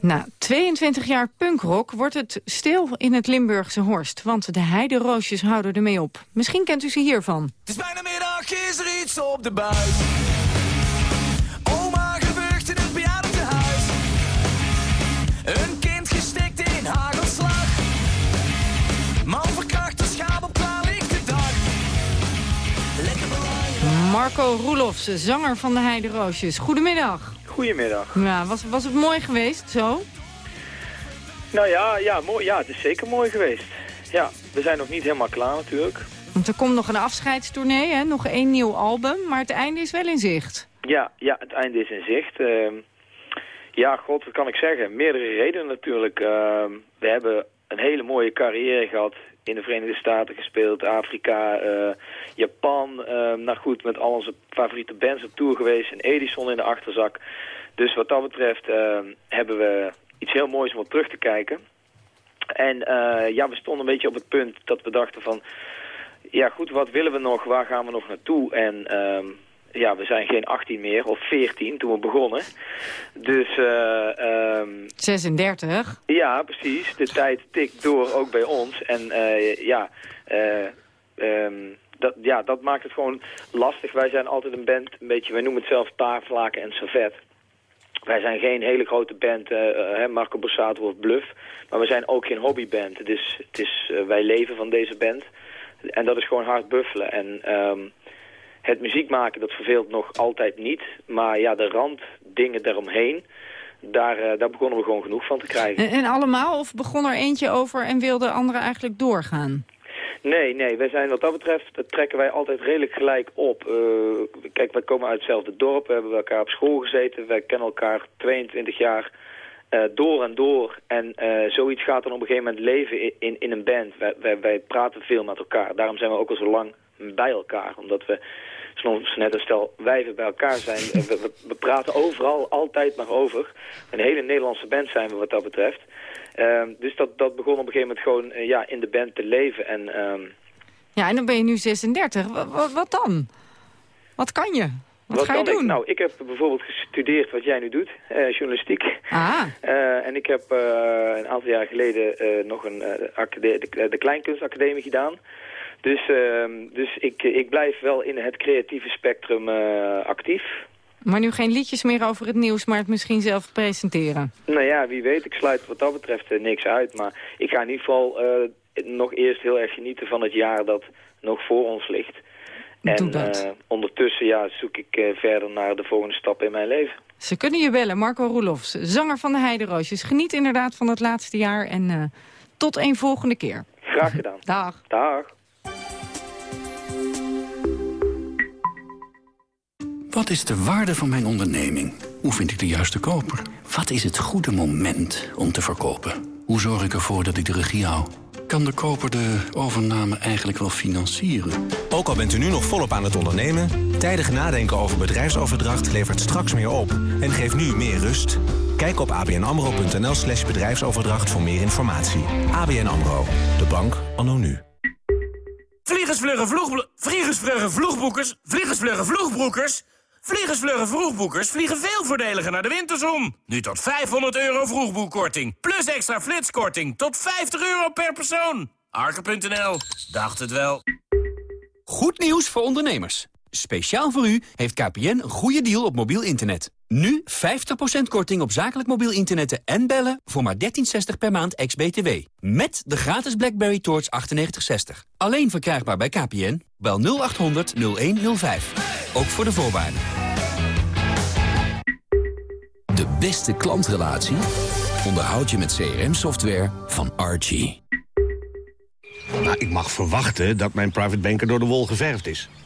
Na 22 jaar punkrock wordt het stil in het Limburgse Horst. Want de heideroosjes houden ermee op. Misschien kent u ze hiervan. Het is bijna middag, is er iets op de buis. Oma gebucht in het bejaardentehuis. Een kind gestikt in hagelslag. Man verkracht, een schaap op klaarlichte dag. Lekker. Marco Roelofse, zanger van de heideroosjes. Goedemiddag. Goedemiddag. Ja, was, was het mooi geweest zo? Nou ja, ja, mooi, ja, het is zeker mooi geweest. Ja, we zijn nog niet helemaal klaar natuurlijk. Want er komt nog een afscheidstournee, hè? nog één nieuw album. Maar het einde is wel in zicht. Ja, ja het einde is in zicht. Ehm, ja, god, wat kan ik zeggen? Meerdere redenen natuurlijk. Ehm, we hebben een hele mooie carrière gehad. In de Verenigde Staten gespeeld, Afrika, eh, Japan. Ehm, nou goed, met al onze favoriete bands op tour geweest. En Edison in de achterzak. Dus wat dat betreft ehm, hebben we iets heel moois om op terug te kijken. En eh, ja, we stonden een beetje op het punt dat we dachten van... Ja goed, wat willen we nog? Waar gaan we nog naartoe? En ehm, ja, we zijn geen 18 meer, of 14 toen we begonnen. Dus eh, ehm, 36. ja, precies. De tijd tikt door, ook bij ons. En eh, ja, eh, ehm, dat, ja, dat maakt het gewoon lastig. Wij zijn altijd een band, een beetje, wij noemen het zelf taartlaken en servet. Wij zijn geen hele grote band, eh, hè, Marco Borsato of Bluff. Maar we zijn ook geen hobbyband. Dus het is, wij leven van deze band. En dat is gewoon hard buffelen. En ehm, het muziek maken, dat verveelt nog altijd niet. Maar ja, de randdingen daaromheen, daar, eh, daar begonnen we gewoon genoeg van te krijgen. En, en allemaal? Of begon er eentje over en wilde anderen eigenlijk doorgaan? Nee, nee, wij zijn wat dat betreft, dat trekken wij altijd redelijk gelijk op. Eh, kijk, wij komen uit hetzelfde dorp, we hebben elkaar op school gezeten, wij kennen elkaar 22 jaar eh, door en door. En eh, zoiets gaat dan op een gegeven moment leven in, in, in een band. Wij, wij, wij praten veel met elkaar, daarom zijn we ook al zo lang bij elkaar. Omdat we soms net een stel wijven bij elkaar zijn. we, we, we, praten overal altijd maar over. Een hele Nederlandse band zijn we wat dat betreft. Ehm, dus dat, dat begon op een gegeven moment gewoon eh, ja, in de band te leven. En, ehm, Ja, en dan ben je nu 36. Wat, wat dan? Wat kan je? Wat, wat ga je doen? Ik? Nou, ik heb bijvoorbeeld gestudeerd wat jij nu doet, eh, journalistiek. Ah. Eh, en ik heb een aantal jaar geleden nog een, de, de Kleinkunstacademie gedaan. Dus, ehm, dus ik, ik blijf wel in het creatieve spectrum eh, actief. Maar nu geen liedjes meer over het nieuws, maar het misschien zelf presenteren. Nou ja, wie weet, ik sluit wat dat betreft eh, niks uit. Maar ik ga in ieder geval eh, nog eerst heel erg genieten van het jaar dat nog voor ons ligt. En ondertussen ja, zoek ik verder naar de volgende stap in mijn leven. Ze kunnen je bellen, Marco Roelofs, zanger van de Heideroosjes. Geniet inderdaad van het laatste jaar en tot een volgende keer. Graag gedaan. <laughs> Dag. Dag. Wat is de waarde van mijn onderneming? Hoe vind ik de juiste koper? Wat is het goede moment om te verkopen? Hoe zorg ik ervoor dat ik de regie hou? Kan de koper de overname eigenlijk wel financieren? Ook al bent u nu nog volop aan het ondernemen... tijdig nadenken over bedrijfsoverdracht levert straks meer op... en geeft nu meer rust. Kijk op abnamro.nl slash bedrijfsoverdracht voor meer informatie. ABN AMRO, de bank anno nu. Vliegersvluggen vloeg... Vliegersvluggen vloegboekers... Vliegersvluggen vloegbroekers... Vliegersvluggen vroegboekers vliegen veel voordeliger naar de winterzon. Nu tot 500 euro vroegboekkorting. Plus extra flitskorting tot 50 euro per persoon. Arke.nl. Dacht het wel. Goed nieuws voor ondernemers. Speciaal voor u heeft KPN een goede deal op mobiel internet. Nu 50% korting op zakelijk mobiel internetten en bellen voor maar 13,60 per maand ex-BTW. Met de gratis BlackBerry Torch 9860. Alleen verkrijgbaar bij KPN. Bel 0800 0105. Ook voor de voorwaarden. De beste klantrelatie onderhoud je met CRM-software van Archie. Nou, ik mag verwachten dat mijn private banker door de wol geverfd is.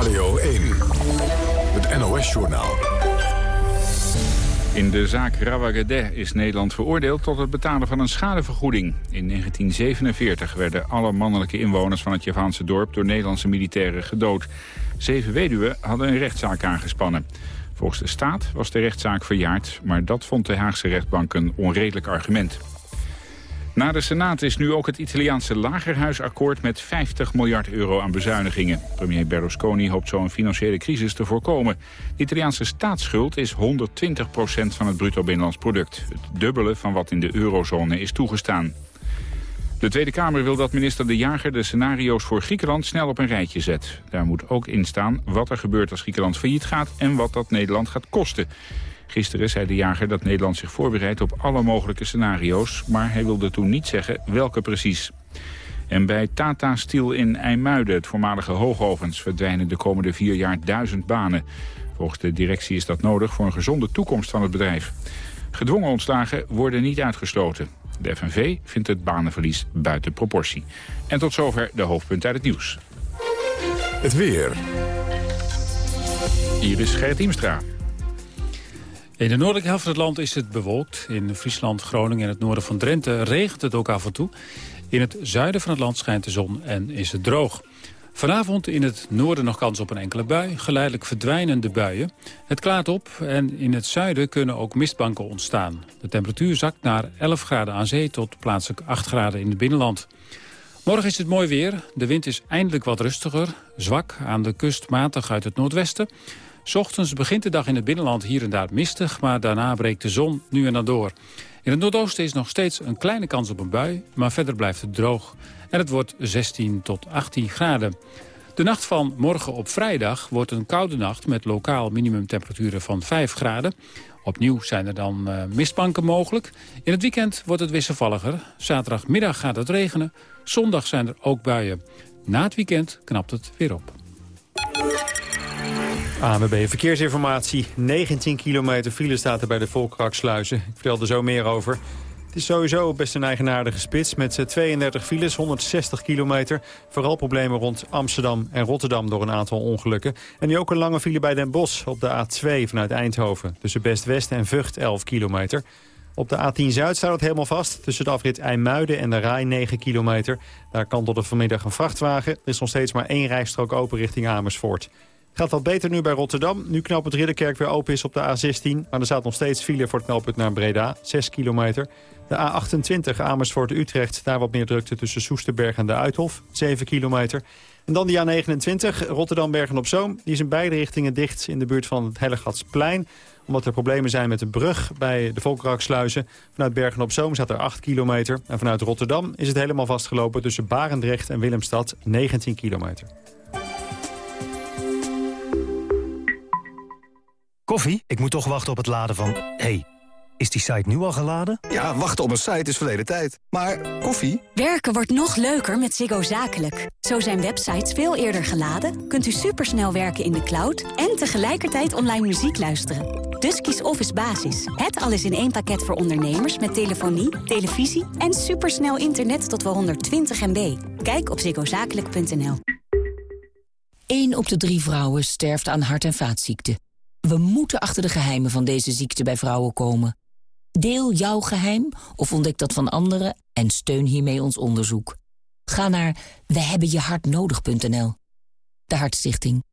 Radio 1, het NOS-journaal. In de zaak Rawagedeh is Nederland veroordeeld tot het betalen van een schadevergoeding. In 1947 werden alle mannelijke inwoners van het Javaanse dorp door Nederlandse militairen gedood. Zeven weduwen hadden een rechtszaak aangespannen. Volgens de staat was de rechtszaak verjaard, maar dat vond de Haagse rechtbank een onredelijk argument. Na de Senaat is nu ook het Italiaanse lagerhuisakkoord met 50 miljard euro aan bezuinigingen. Premier Berlusconi hoopt zo een financiële crisis te voorkomen. De Italiaanse staatsschuld is 120% van het bruto binnenlands product. Het dubbele van wat in de eurozone is toegestaan. De Tweede Kamer wil dat minister De Jager de scenario's voor Griekenland snel op een rijtje zet. Daar moet ook in staan wat er gebeurt als Griekenland failliet gaat en wat dat Nederland gaat kosten. Gisteren zei de jager dat Nederland zich voorbereidt op alle mogelijke scenario's... maar hij wilde toen niet zeggen welke precies. En bij Tata Steel in IJmuiden, het voormalige hoogovens... verdwijnen de komende vier jaar duizend banen. Volgens de directie is dat nodig voor een gezonde toekomst van het bedrijf. Gedwongen ontslagen worden niet uitgesloten. De FNV vindt het banenverlies buiten proportie. En tot zover de hoofdpunten uit het nieuws. Het weer. Hier is Gerrit Imstra. In de noordelijke helft van het land is het bewolkt. In Friesland, Groningen en het noorden van Drenthe regent het ook af en toe. In het zuiden van het land schijnt de zon en is het droog. Vanavond in het noorden nog kans op een enkele bui. Geleidelijk verdwijnen de buien. Het klaart op en in het zuiden kunnen ook mistbanken ontstaan. De temperatuur zakt naar 11 graden aan zee tot plaatselijk 8 graden in het binnenland. Morgen is het mooi weer. De wind is eindelijk wat rustiger. Zwak, aan de kust matig uit het noordwesten. Ochtends begint de dag in het binnenland hier en daar mistig... maar daarna breekt de zon nu en dan door. In het noordoosten is nog steeds een kleine kans op een bui... maar verder blijft het droog. En het wordt 16 tot 18 graden. De nacht van morgen op vrijdag wordt een koude nacht... met lokaal minimumtemperaturen van 5 graden. Opnieuw zijn er dan uh, mistbanken mogelijk. In het weekend wordt het wisselvalliger. Zaterdagmiddag gaat het regenen. Zondag zijn er ook buien. Na het weekend knapt het weer op. ANWB Verkeersinformatie. 19 kilometer file staat er bij de Volkraksluizen. Ik vertel er zo meer over. Het is sowieso best een eigenaardige spits met 32 files, 160 kilometer. Vooral problemen rond Amsterdam en Rotterdam door een aantal ongelukken. En nu ook een lange file bij Den Bosch op de A2 vanuit Eindhoven. Tussen Best-West en Vught 11 kilometer. Op de A10 Zuid staat het helemaal vast. Tussen de afrit IJmuiden en de Rij 9 kilometer. Daar kan tot de vanmiddag een vrachtwagen. Er is nog steeds maar één rijstrook open richting Amersfoort. Gaat wat beter nu bij Rotterdam. Nu knooppunt Ridderkerk weer open is op de A16. Maar er staat nog steeds file voor het knooppunt naar Breda. 6 kilometer. De A28 Amersfoort-Utrecht. Daar wat meer drukte tussen Soesterberg en de Uithof. 7 kilometer. En dan die A29 Rotterdam-Bergen-op-Zoom. Die is in beide richtingen dicht in de buurt van het Hellegatsplein omdat er problemen zijn met de brug bij de Volkeraksluizen. Vanuit Bergen-op-Zoom staat er 8 kilometer. En vanuit Rotterdam is het helemaal vastgelopen tussen Barendrecht en Willemstad 19 kilometer. Koffie? Ik moet toch wachten op het laden van... hey, is die site nu al geladen? Ja, wachten op een site is verleden tijd. Maar koffie? Werken wordt nog leuker met Ziggo Zakelijk. Zo zijn websites veel eerder geladen, kunt u supersnel werken in de cloud... en tegelijkertijd online muziek luisteren. Dus kies Office Basis. Het alles in één pakket voor ondernemers met telefonie, televisie... en supersnel internet tot wel 120 MB. Kijk op ziggozakelijk.nl. Eén op de drie vrouwen sterft aan hart- en vaatziekten. We moeten achter de geheimen van deze ziekte bij vrouwen komen. Deel jouw geheim of ontdek dat van anderen en steun hiermee ons onderzoek. Ga naar wehebbenjehartnodig.nl. De Hartstichting.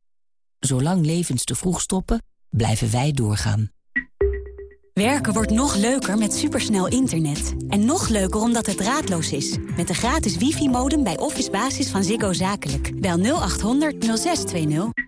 Zolang levens te vroeg stoppen, blijven wij doorgaan. Werken wordt nog leuker met supersnel internet. En nog leuker omdat het draadloos is. Met de gratis wifi-modem bij Office Basis van Ziggo Zakelijk. Bel 0800 0620.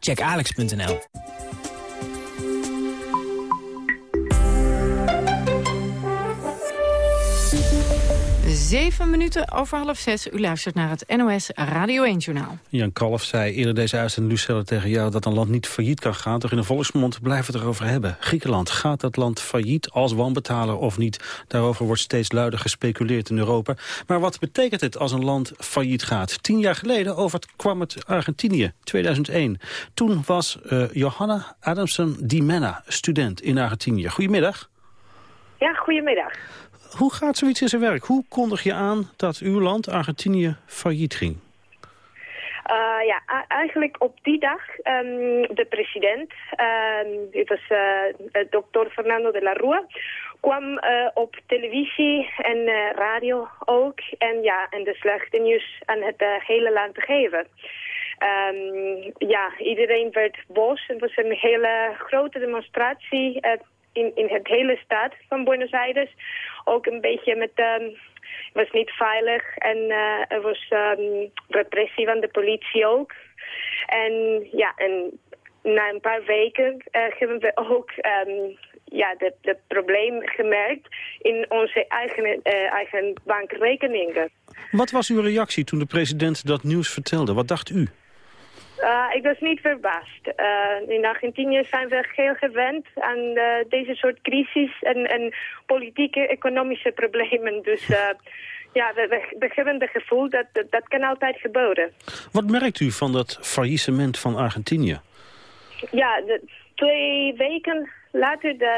check alex.nl. Zeven minuten over half zes. U luistert naar het NOS Radio 1-journaal. Jan Kalf zei eerder deze uitzending Lucelle tegen jou... dat een land niet failliet kan gaan. Toch in de volksmond blijven we het erover hebben. Griekenland, gaat dat land failliet als wanbetaler of niet? Daarover wordt steeds luider gespeculeerd in Europa. Maar wat betekent het als een land failliet gaat? Tien jaar geleden over het kwam het Argentinië, 2001. Toen was uh, Johanna Adamson Di Mena student in Argentinië. Goedemiddag. Ja, goedemiddag. Hoe gaat zoiets in zijn werk? Hoe kondig je aan dat uw land, Argentinië, failliet ging? Uh, ja, eigenlijk op die dag, um, de president, um, het was uh, dokter Fernando de la Rua, kwam uh, op televisie en radio ook en, ja, en de slechte nieuws aan het hele land te geven. Um, ja, iedereen werd boos. Het was een hele grote demonstratie in, het hele stad van Buenos Aires. Ook een beetje met... Um, het was niet veilig en uh, er was um, repressie van de politie ook. En ja, en na een paar weken uh, hebben we ook um, ja, het probleem gemerkt in onze eigen, uh, eigen bankrekeningen. Wat was uw reactie toen de president dat nieuws vertelde? Wat dacht u? Uh, ik was niet verbaasd. Uh, in Argentinië zijn we heel gewend aan uh, deze soort crisis en, en politieke, economische problemen. Dus <laughs> ja, we, we, we, hebben het gevoel dat, dat dat kan altijd gebeuren. Wat merkt u van dat faillissement van Argentinië? Ja, de, twee weken later de,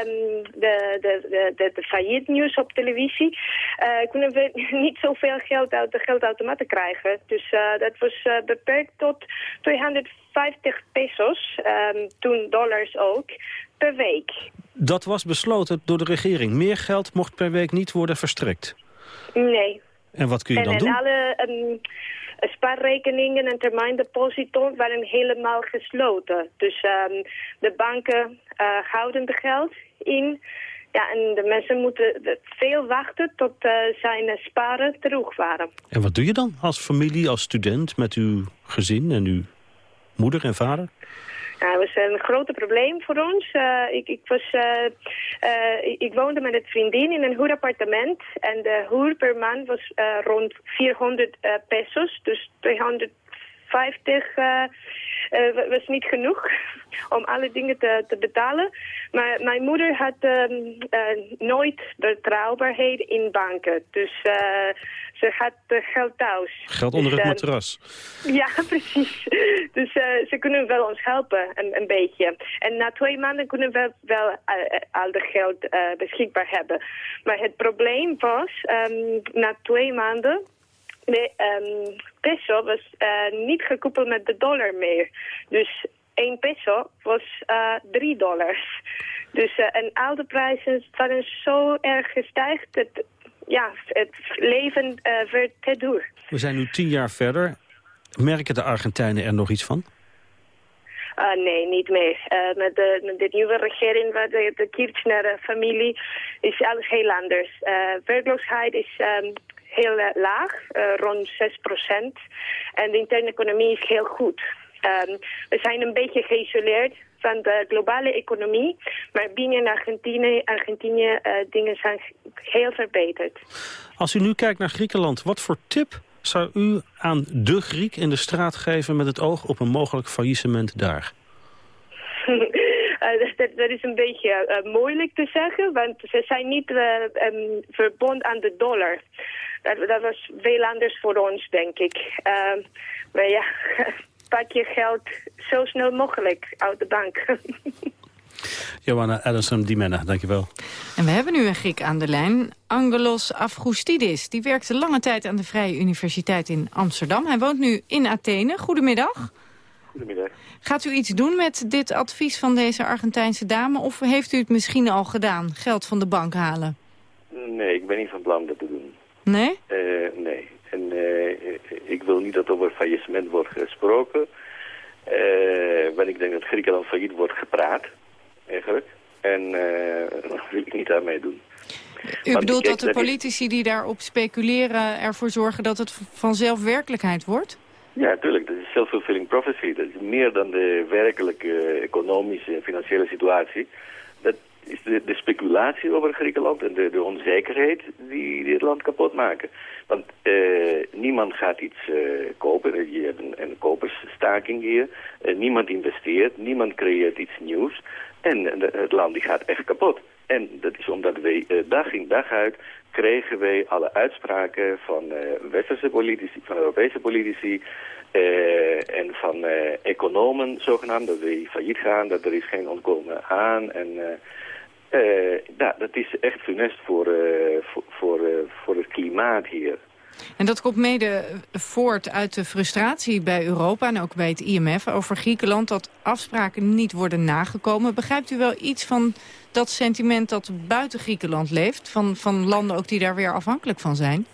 de, de, de, de failliet nieuws op televisie, uh, kunnen we <laughs> niet zoveel geld uit de geldautomaten krijgen. Dus uh, dat was uh, beperkt tot 250 pesos, um, toen dollars ook, per week. Dat was besloten door de regering. Meer geld mocht per week niet worden verstrekt? Nee. En wat kun je en, dan en doen? Alle, um, spaarrekeningen en termijndepositos waren helemaal gesloten. Dus um, de banken uh, houden het geld in Ja, en de mensen moeten veel wachten tot uh, zijn sparen terug waren. En wat doe je dan als familie, als student met uw gezin en uw moeder en vader? Het was een groot probleem voor ons. Uh, ik, ik, was, uh, uh, ik woonde met een vriendin in een huurappartement. En de huur per maand was rond 400 pesos, dus 250 uh, was niet genoeg <laughs> om alle dingen te, te betalen. Maar mijn moeder had um, nooit betrouwbaarheid in banken. Dus ze had geld thuis. Geld onder dus, het matras. <laughs> Ja, precies. Dus ze kunnen wel ons helpen, een, een, beetje. En na twee maanden kunnen we wel al de geld beschikbaar hebben. Maar het probleem was, um, na twee maanden de um, peso was uh, niet gekoppeld met de dollar meer. Dus 1 peso was uh, 3 dollars. Dus uh, en al de prijzen waren zo erg gestegen dat ja, het leven uh, werd te duur. We zijn nu tien jaar verder. Merken de Argentijnen er nog iets van? Uh, nee, niet meer. Uh, met, de, met de nieuwe regering, de, de Kirchner-familie, is alles heel anders. Uh, werkloosheid is um, heel laag, rond 6 procent. En de interne economie is heel goed. Um, we zijn een beetje geïsoleerd van de globale economie. Maar binnen Argentinië, Argentinië uh, dingen zijn heel verbeterd. Als u nu kijkt naar Griekenland, wat voor tip zou u aan de Griek in de straat geven... met het oog op een mogelijk faillissement daar? <laughs> Uh, dat, dat, is een beetje uh, moeilijk te zeggen, want ze zijn niet uh, um, verbonden aan de dollar. Dat, dat, was veel anders voor ons, denk ik. maar ja, <laughs> pak je geld zo snel mogelijk uit de bank. <laughs> Johanna Adamson Dimena, dankjewel. En we hebben nu een Griek aan de lijn, Angelos Afgoustidis. Die werkte lange tijd aan de Vrije Universiteit in Amsterdam. Hij woont nu in Athene. Goedemiddag. Goedemiddag. Gaat u iets doen met dit advies van deze Argentijnse dame... of heeft u het misschien al gedaan, geld van de bank halen? Nee, ik ben niet van plan dat te doen. Nee? Uh, nee. En uh, ik wil niet dat over faillissement wordt gesproken. Uh, want ik denk dat Griekenland failliet wordt gepraat, eigenlijk. En daar wil ik niet aan meedoen. U want bedoelt dat de politici die daarop speculeren ervoor zorgen dat het vanzelf werkelijkheid wordt? Ja, natuurlijk. Dat is self-fulfilling prophecy. Dat is meer dan de werkelijke economische en financiële situatie. Is de, de speculatie over Griekenland en de, de onzekerheid die dit land kapot maken. Want uh, niemand gaat iets uh, kopen. Je hebt een, een kopersstaking hier. Uh, niemand investeert. Niemand creëert iets nieuws. En het land die gaat echt kapot. En dat is omdat we dag in dag uit kregen wij alle uitspraken van westerse politici, van Europese politici en van economen zogenaamd, dat we failliet gaan, dat er is geen ontkomen aan. En ja, dat is echt funest voor, voor, voor, voor het klimaat hier. En dat komt mede voort uit de frustratie bij Europa en ook bij het IMF over Griekenland... dat afspraken niet worden nagekomen. Begrijpt u wel iets van dat sentiment dat buiten Griekenland leeft? Van, van landen ook die daar weer afhankelijk van zijn?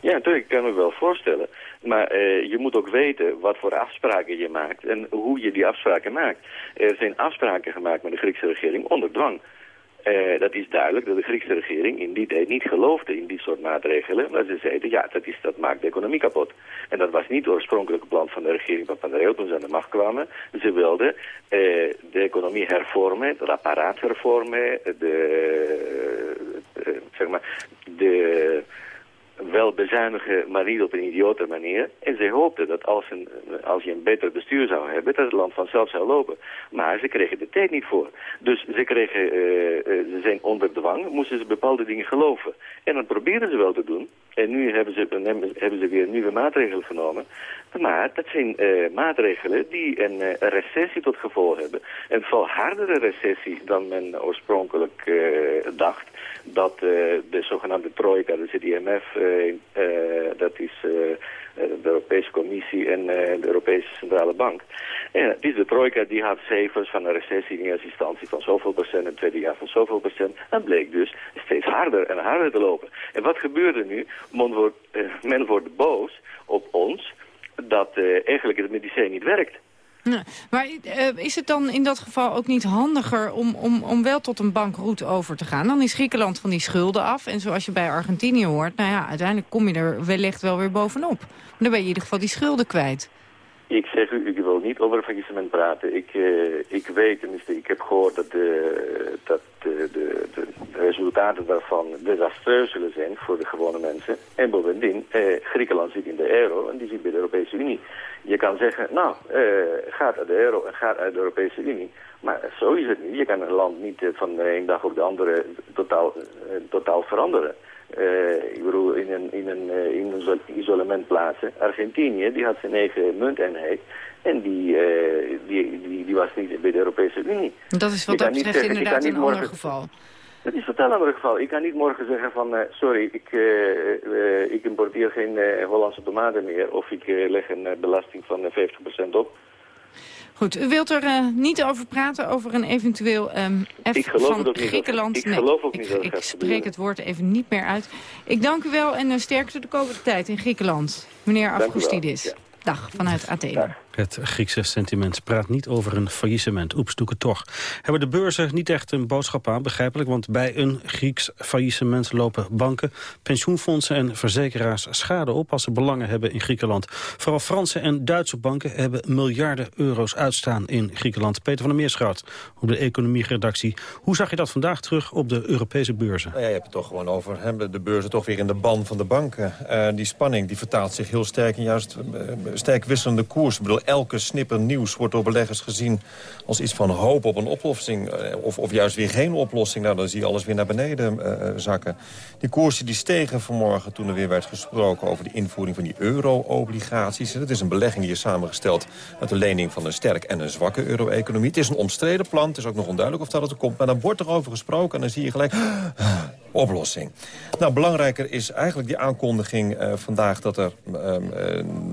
Ja, natuurlijk, ik kan me wel voorstellen. Maar je moet ook weten wat voor afspraken je maakt en hoe je die afspraken maakt. Er zijn afspraken gemaakt met de Griekse regering onder dwang. Uh, dat is duidelijk dat de Griekse regering in die tijd niet geloofde in die soort maatregelen. Maar ze zeiden, ja, dat, is, dat maakt de economie kapot. En dat was niet het oorspronkelijke plan van de regering van Pandareo toen ze aan de macht kwamen. Ze wilden uh, de economie hervormen, het apparaat hervormen, de, uh, zeg maar, wel bezuinigen, maar niet op een idiote manier. En ze hoopten dat als, een, als je een beter bestuur zou hebben, dat het land vanzelf zou lopen. Maar ze kregen de tijd niet voor. Dus ze, kregen, uh, uh, ze zijn onder dwang, moesten ze bepaalde dingen geloven. En dat probeerden ze wel te doen. En nu hebben ze, hebben ze weer nieuwe maatregelen genomen. Maar dat zijn uh, maatregelen die een, een, recessie tot gevolg hebben. Een veel hardere recessie dan men oorspronkelijk dacht. Dat de zogenaamde trojka, dus het IMF, dat is de Europese Commissie en de Europese Centrale Bank. En het is de trojka die had cijfers van een recessie in eerste instantie van zoveel procent en tweede jaar van zoveel procent. En bleek dus steeds harder en harder te lopen. En wat gebeurde nu? Men wordt, uh, men wordt boos op ons dat uh, eigenlijk het medicijn niet werkt. Maar uh, is het dan in dat geval ook niet handiger om, om, om wel tot een bankroet over te gaan? Dan is Griekenland van die schulden af. En zoals je bij Argentinië hoort, nou ja, uiteindelijk kom je er wellicht wel weer bovenop. Dan ben je in ieder geval die schulden kwijt. Ik zeg u, ik wil niet over een faillissement praten. Ik, uh, ik weet, tenminste, ik heb gehoord dat de, dat de, de, de resultaten daarvan desastreus zullen zijn voor de gewone mensen. En bovendien, eh, Griekenland zit in de euro en die zit bij de Europese Unie. Je kan zeggen, nou, eh, gaat uit de euro en gaat uit de Europese Unie. Maar zo is het niet. Je kan een land niet eh, van de ene dag op de andere totaal, uh, totaal veranderen. Uh, ik bedoel, in een, in een, uh, in een isolement plaatsen. Argentinië, die had zijn eigen munteenheid. En die, uh, die, die, die was niet bij de Europese Unie. Dat is wat dat betreft zeggen, inderdaad een morgen, ander geval. Dat is totaal een ander geval. Ik kan niet morgen zeggen van, sorry, ik, ik importeer geen Hollandse tomaten meer. Of ik leg een belasting van 50% op. Goed, u wilt er niet over praten, over een eventueel um, F van Griekenland? Ik geloof ook niet ik, dat ik spreek het woord even niet meer uit. Ik dank u wel en sterkte de komende tijd in Griekenland. Meneer Afgoestidis. Dag vanuit Athene. Het Griekse sentiment praat niet over een faillissement. Oeps, doe het toch. Hebben de beurzen niet echt een boodschap aan, begrijpelijk... want bij een Grieks faillissement lopen banken, pensioenfondsen en verzekeraars schade op... als ze belangen hebben in Griekenland. Vooral Franse en Duitse banken hebben miljarden euro's uitstaan in Griekenland. Peter van der Meerschout op de economieredactie. Hoe zag je dat vandaag terug op de Europese beurzen? Nou ja, je hebt het toch gewoon over hebben de beurzen toch weer in de ban van de banken. Uh, die spanning die vertaalt zich heel sterk in juist uh, sterk wisselende koers. Elke snipper nieuws wordt door beleggers gezien als iets van hoop op een oplossing. Of, of juist weer geen oplossing. Nou, dan zie je alles weer naar beneden uh, zakken. Die koersen die stegen vanmorgen toen er weer werd gesproken over de invoering van die euro-obligaties. Dat is een belegging die is samengesteld uit de lening van een sterk en een zwakke euro-economie. Het is een omstreden plan. Het is ook nog onduidelijk of dat er komt. Maar dan wordt erover gesproken en dan zie je gelijk... oplossing. Nou, belangrijker is eigenlijk die aankondiging uh, vandaag... dat er uh,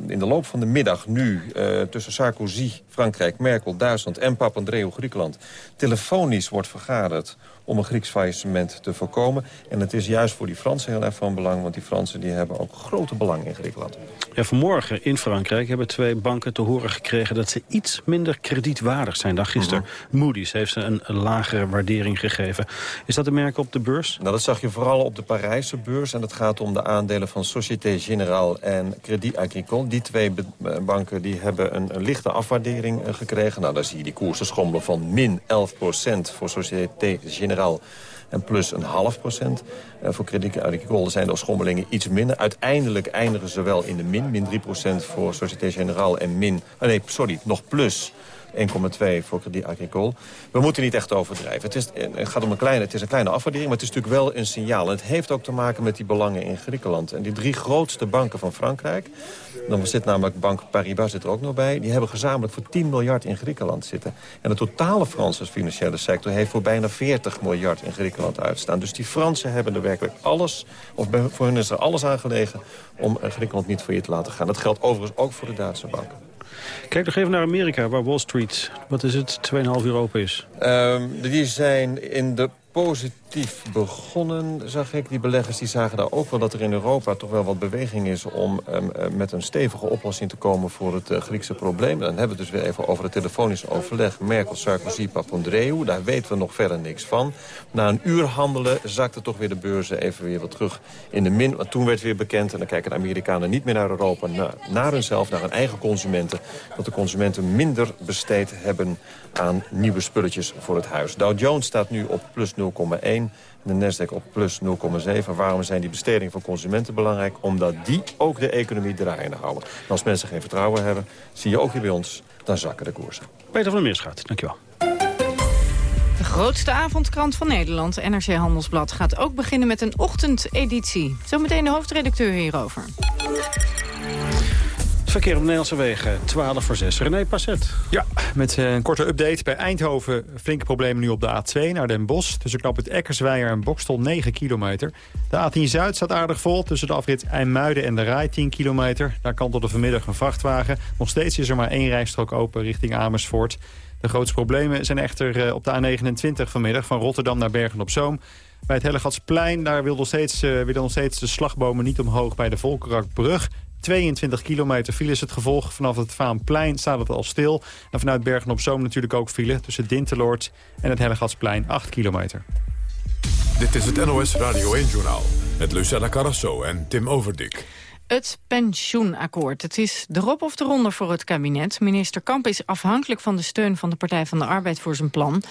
in de loop van de middag nu uh, tussen Sarkozy, Frankrijk, Merkel, Duitsland... en Papandreou, Griekenland, telefonisch wordt vergaderd om een Grieks faillissement te voorkomen. En het is juist voor die Fransen heel erg van belang... want die Fransen die hebben ook grote belang in Griekenland. Ja, vanmorgen in Frankrijk hebben twee banken te horen gekregen... dat ze iets minder kredietwaardig zijn dan gisteren. Mhm. Moody's heeft ze een, lagere waardering gegeven. Is dat te merken op de beurs? Nou, dat zag je vooral op de Parijse beurs. En dat gaat om de aandelen van Société Générale en Crédit Agricole. Die twee banken die hebben een, een lichte afwaardering uh, gekregen. Nou, daar zie je die koersen schommelen van min 11% voor Société Générale en plus een half procent. Uh, voor Crédit Agricole zijn de schommelingen iets minder. Uiteindelijk eindigen ze wel in de min. Min 3 procent voor Société Générale en min... Oh nee, sorry, nog plus 1,2 voor Credit Agricole. We moeten niet echt overdrijven. Het, is, het, gaat om een kleine, het is een kleine afwaardering, maar het is natuurlijk wel een signaal. En het heeft ook te maken met die belangen in Griekenland. En die drie grootste banken van Frankrijk... dan zit namelijk Bank Paribas zit er ook nog bij... die hebben gezamenlijk voor 10 miljard in Griekenland zitten. En de totale Franse financiële sector heeft voor bijna 40 miljard in Griekenland uitstaan. Dus die Fransen hebben er werkelijk alles, of voor hun is er alles aangelegen... om Griekenland niet failliet te laten gaan. Dat geldt overigens ook voor de Duitse banken. Kijk nog even naar Amerika, waar Wall Street, wat is het, 2,5 uur open is. Um, die zijn in de begonnen, zag ik. Die beleggers die zagen daar ook wel dat er in Europa toch wel wat beweging is... om um, met een stevige oplossing te komen voor het uh, Griekse probleem. Dan hebben we het dus weer even over het telefonisch overleg. Merkel, Sarkozy, Papandreou. Daar weten we nog verder niks van. Na een uur handelen zakte toch weer de beurzen even weer wat terug in de min. Want toen werd weer bekend, en dan kijken de Amerikanen niet meer naar Europa... naar hunzelf, naar hun eigen consumenten... dat de consumenten minder besteed hebben aan nieuwe spulletjes voor het huis. Dow Jones staat nu op plus 0,1. De Nasdaq op plus 0,7. Waarom zijn die bestedingen van consumenten belangrijk? Omdat die ook de economie draaiende houden. En als mensen geen vertrouwen hebben, zie je ook hier bij ons, dan zakken de koersen. Peter van der Meerschaat, dankjewel. De grootste avondkrant van Nederland, NRC Handelsblad, gaat ook beginnen met een ochtendeditie. Zometeen de hoofdredacteur hierover. Verkeer op de Nederlandse wegen, 12 voor 6. René Passet. Ja, met eh, een korte update. Bij Eindhoven flinke problemen nu op de A2 naar Den Bosch. Tussen knap het Eckersweijer en Bokstel 9 kilometer. De A10 Zuid staat aardig vol tussen de afrit IJmuiden en de Rai 10 kilometer. Daar kan tot de vanmiddag een vrachtwagen. Nog steeds is er maar één rijstrook open richting Amersfoort. De grootste problemen zijn echter eh, op de A29 vanmiddag van Rotterdam naar Bergen-op-Zoom. Bij het Hellegatsplein daar wilden nog, steeds, uh, nog steeds de slagbomen niet omhoog bij de Volkerakbrug. 22 kilometer file is het gevolg. Vanaf het Vaanplein staat het al stil. En vanuit Bergen op Zoom natuurlijk ook file tussen Dinteloord en het Hellegatsplein 8 kilometer. Dit is het NOS Radio 1-journaal met Lucella Carrasso en Tim Overdik. Het pensioenakkoord. Het is de rob of de ronde voor het kabinet. Minister Kamp is afhankelijk van de steun van de Partij van de Arbeid voor zijn plan.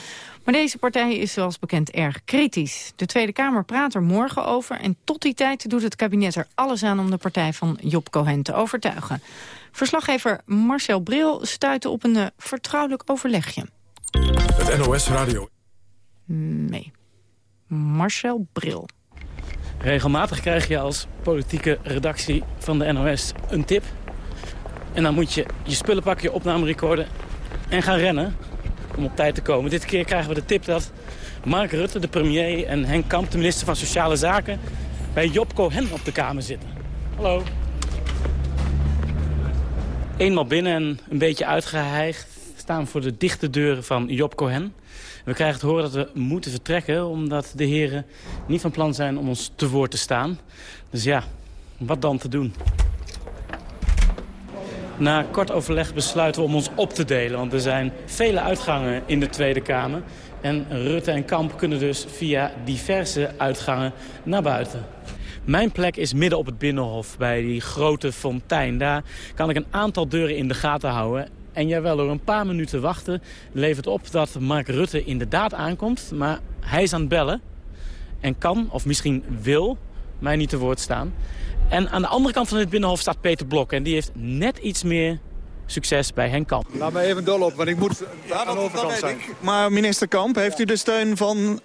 Maar deze partij is zoals bekend erg kritisch. De Tweede Kamer praat er morgen over... en tot die tijd doet het kabinet er alles aan om de partij van Job Cohen te overtuigen. Verslaggever Marcel Bril stuitte op een uh, vertrouwelijk overlegje. Het NOS Radio. Nee. Marcel Bril. Regelmatig krijg je als politieke redactie van de NOS een tip. En dan moet je je spullen pakken, je opnamerecorder en gaan rennen om op tijd te komen. Dit keer krijgen we de tip dat Mark Rutte, de premier, en Henk Kamp, de minister van Sociale Zaken, bij Job Cohen op de kamer zitten. Hallo. Eenmaal binnen en een beetje uitgeheigd staan voor de dichte deuren van Job Cohen. We krijgen te horen dat we moeten vertrekken... omdat de heren niet van plan zijn om ons te woord te staan. Dus ja, wat dan te doen? Na kort overleg besluiten we om ons op te delen. Want er zijn vele uitgangen in de Tweede Kamer. En Rutte en Kamp kunnen dus via diverse uitgangen naar buiten. Mijn plek is midden op het Binnenhof, bij die grote fontein. Daar kan ik een aantal deuren in de gaten houden. En jawel, door een paar minuten wachten levert op dat Mark Rutte inderdaad aankomt. Maar hij is aan het bellen en kan, of misschien wil, mij niet te woord staan. En aan de andere kant van het Binnenhof staat Peter Blok. En die heeft net iets meer succes bij Henk Kamp. Laat me even dol op, want ik moet ja, aan de overkant zijn. Maar minister Kamp, heeft u de steun van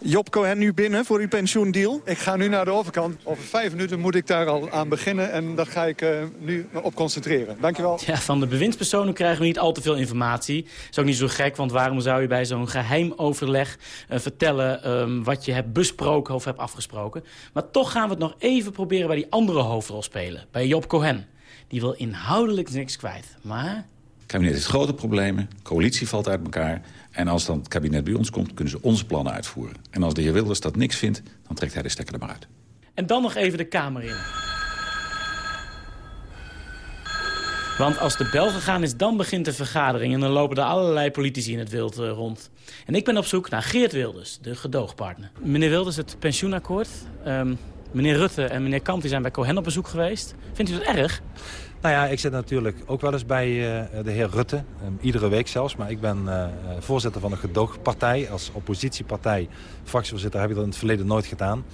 Job Cohen nu binnen voor uw pensioendeal? Ik ga nu naar de overkant. Over vijf minuten moet ik daar al aan beginnen. En daar ga ik uh, nu op concentreren. Dankjewel. Ja, van de bewindspersonen krijgen we niet al te veel informatie. is ook niet zo gek, want waarom zou je bij zo'n geheim overleg uh, vertellen... Um, wat je hebt besproken of hebt afgesproken? Maar toch gaan we het nog even proberen bij die andere hoofdrolspeler. Bij Job Cohen. Die wil inhoudelijk niks kwijt, maar... Het kabinet heeft grote problemen, coalitie valt uit elkaar... En als dan het kabinet bij ons komt, kunnen ze onze plannen uitvoeren. En als de heer Wilders dat niks vindt, dan trekt hij de stekker er maar uit. En dan nog even de Kamer in. Want als de bel gegaan is, dan begint de vergadering... en dan lopen er allerlei politici in het wild uh, rond. En ik ben op zoek naar Geert Wilders, de gedoogpartner. Meneer Wilders, het pensioenakkoord. Um, meneer Rutte en meneer Kamp die zijn bij Cohen op bezoek geweest. Vindt u dat erg? Nou ja, ik zit natuurlijk ook wel eens bij uh, de heer Rutte. Um, iedere week zelfs. Maar ik ben uh, voorzitter van een gedoogpartij. Als oppositiepartij, fractievoorzitter, heb ik dat in het verleden nooit gedaan.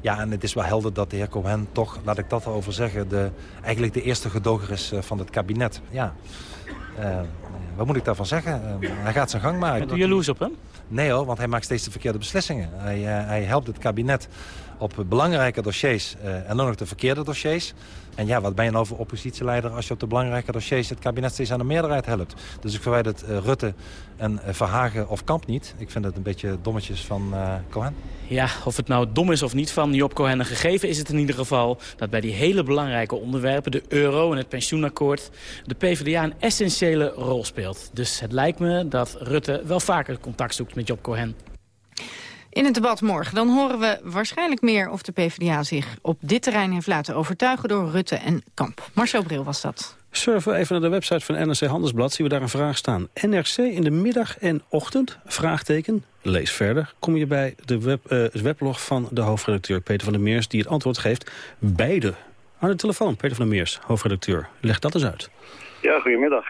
Ja, en het is wel helder dat de heer Cohen toch, laat ik dat erover zeggen... De, eigenlijk de eerste gedoger is uh, van het kabinet. Ja. wat moet ik daarvan zeggen? hij gaat zijn gang maken. Bent u jaloers op hem? Nee hoor, want hij maakt steeds de verkeerde beslissingen. Hij, hij helpt het kabinet op belangrijke dossiers en dan nog de verkeerde dossiers. En ja, wat ben je nou voor oppositieleider als je op de belangrijke dossiers het kabinet steeds aan de meerderheid helpt. Dus ik verwijt het uh, Rutte en uh, Verhagen of Kamp niet. Ik vind het een beetje dommetjes van uh, Cohen. Ja, of het nou dom is of niet van Job Cohen een gegeven is het in ieder geval... dat bij die hele belangrijke onderwerpen, de euro en het pensioenakkoord... de PvdA een essentiële rol speelt. Dus het lijkt me dat Rutte wel vaker contact zoekt met Job Cohen. In het debat morgen dan horen we waarschijnlijk meer of de PvdA zich op dit terrein heeft laten overtuigen door Rutte en Kamp. Marcel Bril was dat. Surfen even naar de website van NRC Handelsblad, zien we daar een vraag staan. NRC in de middag en ochtend, vraagteken, lees verder. Kom je bij de web, uh, het weblog van de hoofdredacteur Peter van der Meers... die het antwoord geeft, beide. Aan de telefoon, Peter van der Meers, hoofdredacteur. Leg dat eens uit. Ja, goedemiddag.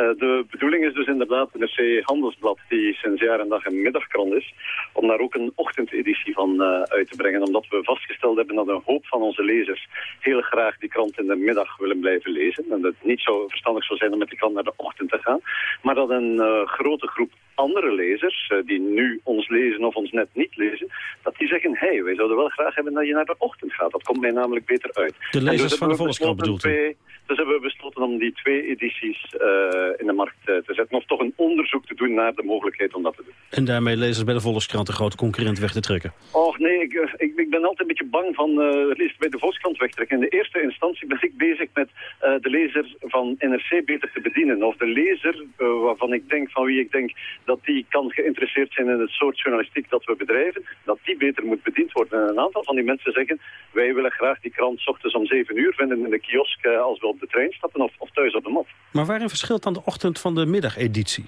Eh, de bedoeling is dus inderdaad NRC Handelsblad, die sinds jaar en dag een middagkrant is, om daar ook een ochtendeditie van uh, uit te brengen. Omdat we vastgesteld hebben dat een hoop van onze lezers heel graag die krant in de middag willen blijven lezen. En dat het niet zo verstandig zou zijn om met die krant naar de ochtend te gaan. Maar dat een uh, grote groep andere lezers, die nu ons lezen of ons net niet lezen, dat die zeggen, hé, hey, wij zouden wel graag hebben dat je naar de ochtend gaat. Dat komt mij namelijk beter uit. De lezers dus van de Volkskrant bedoelt u? Dus hebben we besloten om die twee edities in de markt te zetten. Of toch een onderzoek te doen naar de mogelijkheid om dat te doen. En daarmee lezers bij de Volkskrant een grote concurrent weg te trekken? Och nee, ik, eh, ik, ik ben altijd een beetje bang van uh, het liefst bij de Volkskrant wegtrekken. In de eerste instantie ben ik bezig met uh, de lezer van NRC beter te bedienen. Of de lezer uh, waarvan ik denk, van wie ik denk dat die kan geïnteresseerd zijn in het soort journalistiek dat we bedrijven, dat die beter moet bediend worden. En een aantal van die mensen zeggen, wij willen graag die krant ochtends om 7 uur vinden in de kiosk eh, als we op de trein stappen of, of thuis op de mat. Maar waarin verschilt dan de ochtend van de middageditie?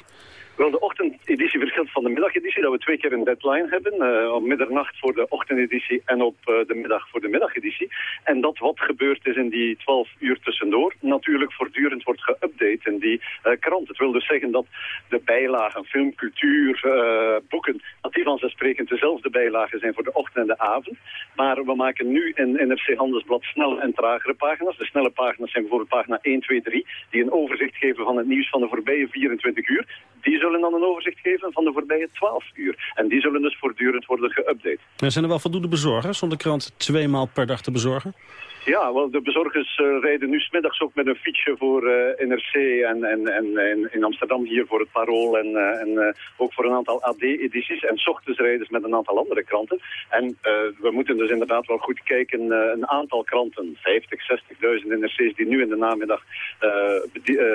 Wel, de ochtendeditie verschilt van de middageditie, dat we twee keer een deadline hebben. Uh, op middernacht voor de ochtendeditie en op uh, de middag voor de middageditie. En dat wat gebeurd is in die twaalf uur tussendoor, natuurlijk voortdurend wordt geüpdate in die uh, krant. Het wil dus zeggen dat de bijlagen, film, cultuur, boeken, dat die vanzelfsprekend dezelfde bijlagen zijn voor de ochtend en de avond. Maar we maken nu in NRC Handelsblad snelle en tragere pagina's. De snelle pagina's zijn bijvoorbeeld pagina 1, 2, 3, die een overzicht geven van het nieuws van de voorbije 24 uur. Die zullen dan een overzicht geven van de voorbije 12 uur. En die zullen dus voortdurend worden geüpdate. Er zijn er wel voldoende bezorgers om de krant twee maal per dag te bezorgen? Ja, wel, de bezorgers uh, rijden nu smiddags ook met een fietsje voor uh, NRC en, en, en, in Amsterdam hier voor het Parool en, uh, en ook voor een aantal AD-edities. En s ochtends rijden ze met een aantal andere kranten. En we moeten dus inderdaad wel goed kijken, een aantal kranten, 50, 60.000 NRC's die nu in de namiddag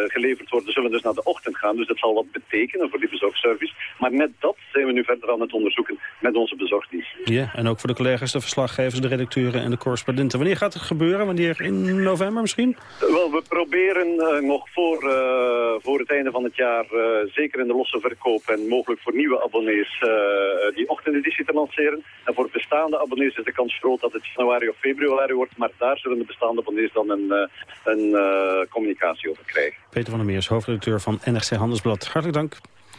geleverd worden, zullen dus naar de ochtend gaan. Dus dat zal wat betekenen voor die bezorgservice. Maar net dat zijn we nu verder aan het onderzoeken met onze bezorgdienst. Ja, en ook voor de collega's, de verslaggevers, de redacteuren en de correspondenten. Wanneer gaat het gebeuren? gebeuren? Wanneer in november misschien? Wel, we proberen uh, nog voor, uh, voor het einde van het jaar, uh, zeker in de losse verkoop en mogelijk voor nieuwe abonnees, die ochtendeditie te lanceren. En voor bestaande abonnees is de kans groot dat het januari of februari wordt, maar daar zullen de bestaande abonnees dan een, een communicatie over krijgen. Peter van der Meers, hoofdredacteur van NRC Handelsblad. Hartelijk dank.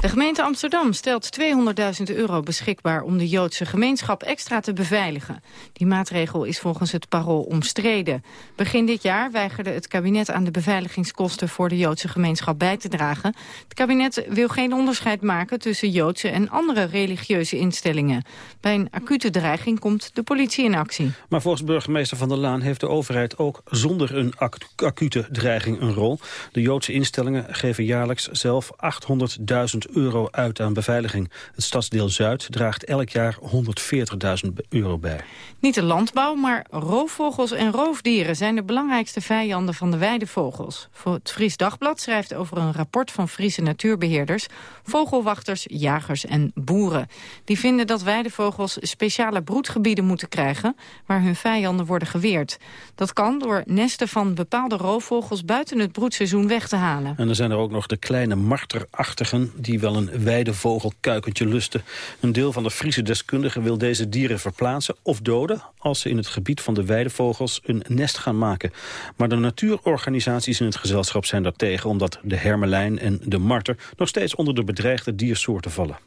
De gemeente Amsterdam stelt 200.000 euro beschikbaar om de Joodse gemeenschap extra te beveiligen. Die maatregel is volgens het parool omstreden. Begin dit jaar weigerde het kabinet aan de beveiligingskosten voor de Joodse gemeenschap bij te dragen. Het kabinet wil geen onderscheid maken tussen Joodse en andere religieuze instellingen. Bij een acute dreiging komt de politie in actie. Maar volgens burgemeester Van der Laan heeft de overheid ook zonder een acute dreiging een rol. De Joodse instellingen geven jaarlijks zelf 800.000 euro uit aan beveiliging. Het stadsdeel Zuid draagt elk jaar 140.000 euro bij. Niet de landbouw, maar roofvogels en roofdieren... zijn de belangrijkste vijanden van de weidevogels. Voor het Fries Dagblad schrijft over een rapport van Friese natuurbeheerders... vogelwachters, jagers en boeren. Die vinden dat weidevogels speciale broedgebieden moeten krijgen... waar hun vijanden worden geweerd. Dat kan door nesten van bepaalde roofvogels... buiten het broedseizoen weg te halen. En er zijn er ook nog de kleine marterachtigen... die wel een weidevogelkuikentje lusten. Een deel van de Friese deskundigen wil deze dieren verplaatsen of doden... als ze in het gebied van de weidevogels een nest gaan maken. Maar de natuurorganisaties in het gezelschap zijn daartegen... omdat de hermelijn en de marter nog steeds onder de bedreigde diersoorten vallen.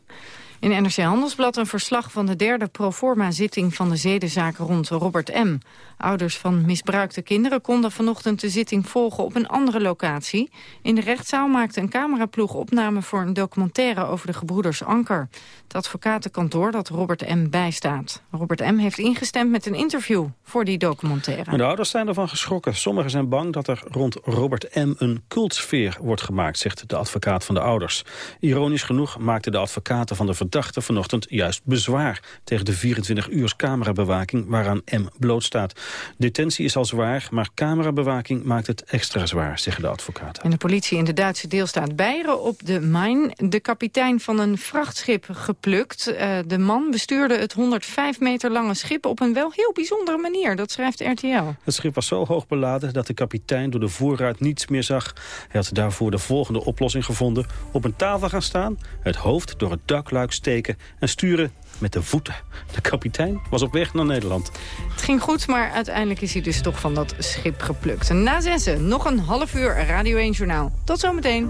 In NRC Handelsblad een verslag van de derde proforma-zitting van de zedenzaak rond Robert M. Ouders van misbruikte kinderen konden vanochtend de zitting volgen op een andere locatie. In de rechtszaal maakte een cameraploeg opname voor een documentaire over de gebroeders Anker. Het advocatenkantoor dat Robert M. bijstaat. Robert M. heeft ingestemd met een interview voor die documentaire. de ouders zijn ervan geschrokken. Sommigen zijn bang dat er rond Robert M. een cultsfeer wordt gemaakt, zegt de advocaat van de ouders. Ironisch genoeg maakten de advocaten van de verdachte vanochtend juist bezwaar tegen de 24 uur camerabewaking waaraan M. blootstaat. Detentie is al zwaar, maar camerabewaking maakt het extra zwaar, zeggen de advocaten. En de politie in de Duitse deelstaat Beieren op de Main de kapitein van een vrachtschip geplukt. Uh, de man bestuurde het 105 meter lange schip op een wel heel bijzondere manier, dat schrijft RTL. Het schip was zo hoog beladen dat de kapitein door de voorruit niets meer zag. Hij had daarvoor de volgende oplossing gevonden. Op een tafel gaan staan, het hoofd door het dakluik steken en sturen met de voeten. De kapitein was op weg naar Nederland. Het ging goed, maar uiteindelijk is hij dus toch van dat schip geplukt. Na zessen, nog een half uur Radio 1 Journaal. Tot zometeen.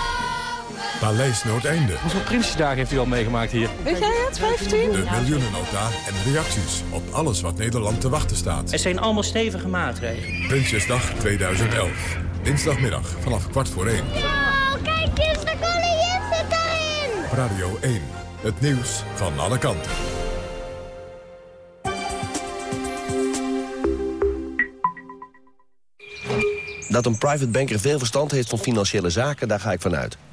Paleis Noordeinde. Hoeveel Prinsjesdagen heeft u al meegemaakt hier? Weet jij het, 15? De miljoenennota en reacties op alles wat Nederland te wachten staat. Het zijn allemaal stevige maatregelen. Prinsjesdag 2011. Dinsdagmiddag vanaf kwart voor één. Oh, kijk eens, de koningin zit daarin! Radio 1. Het nieuws van alle kanten. Dat een private banker veel verstand heeft van financiële zaken, daar ga ik vanuit.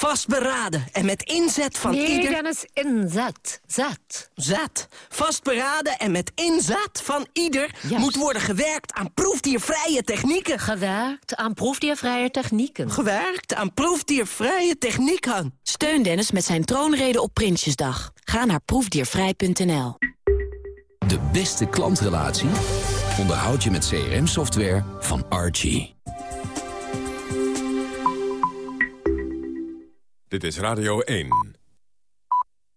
Vastberaden en met inzet van nee, ieder... Nee, is inzet. Zet. Zet. Vastberaden en met inzet van ieder... moet worden gewerkt aan proefdiervrije technieken. Gewerkt aan proefdiervrije technieken. Gewerkt aan proefdiervrije technieken. Steun Dennis met zijn troonrede op Prinsjesdag. Ga naar proefdiervrij.nl. De beste klantrelatie onderhoud je met CRM-software van Archie. Dit is Radio 1.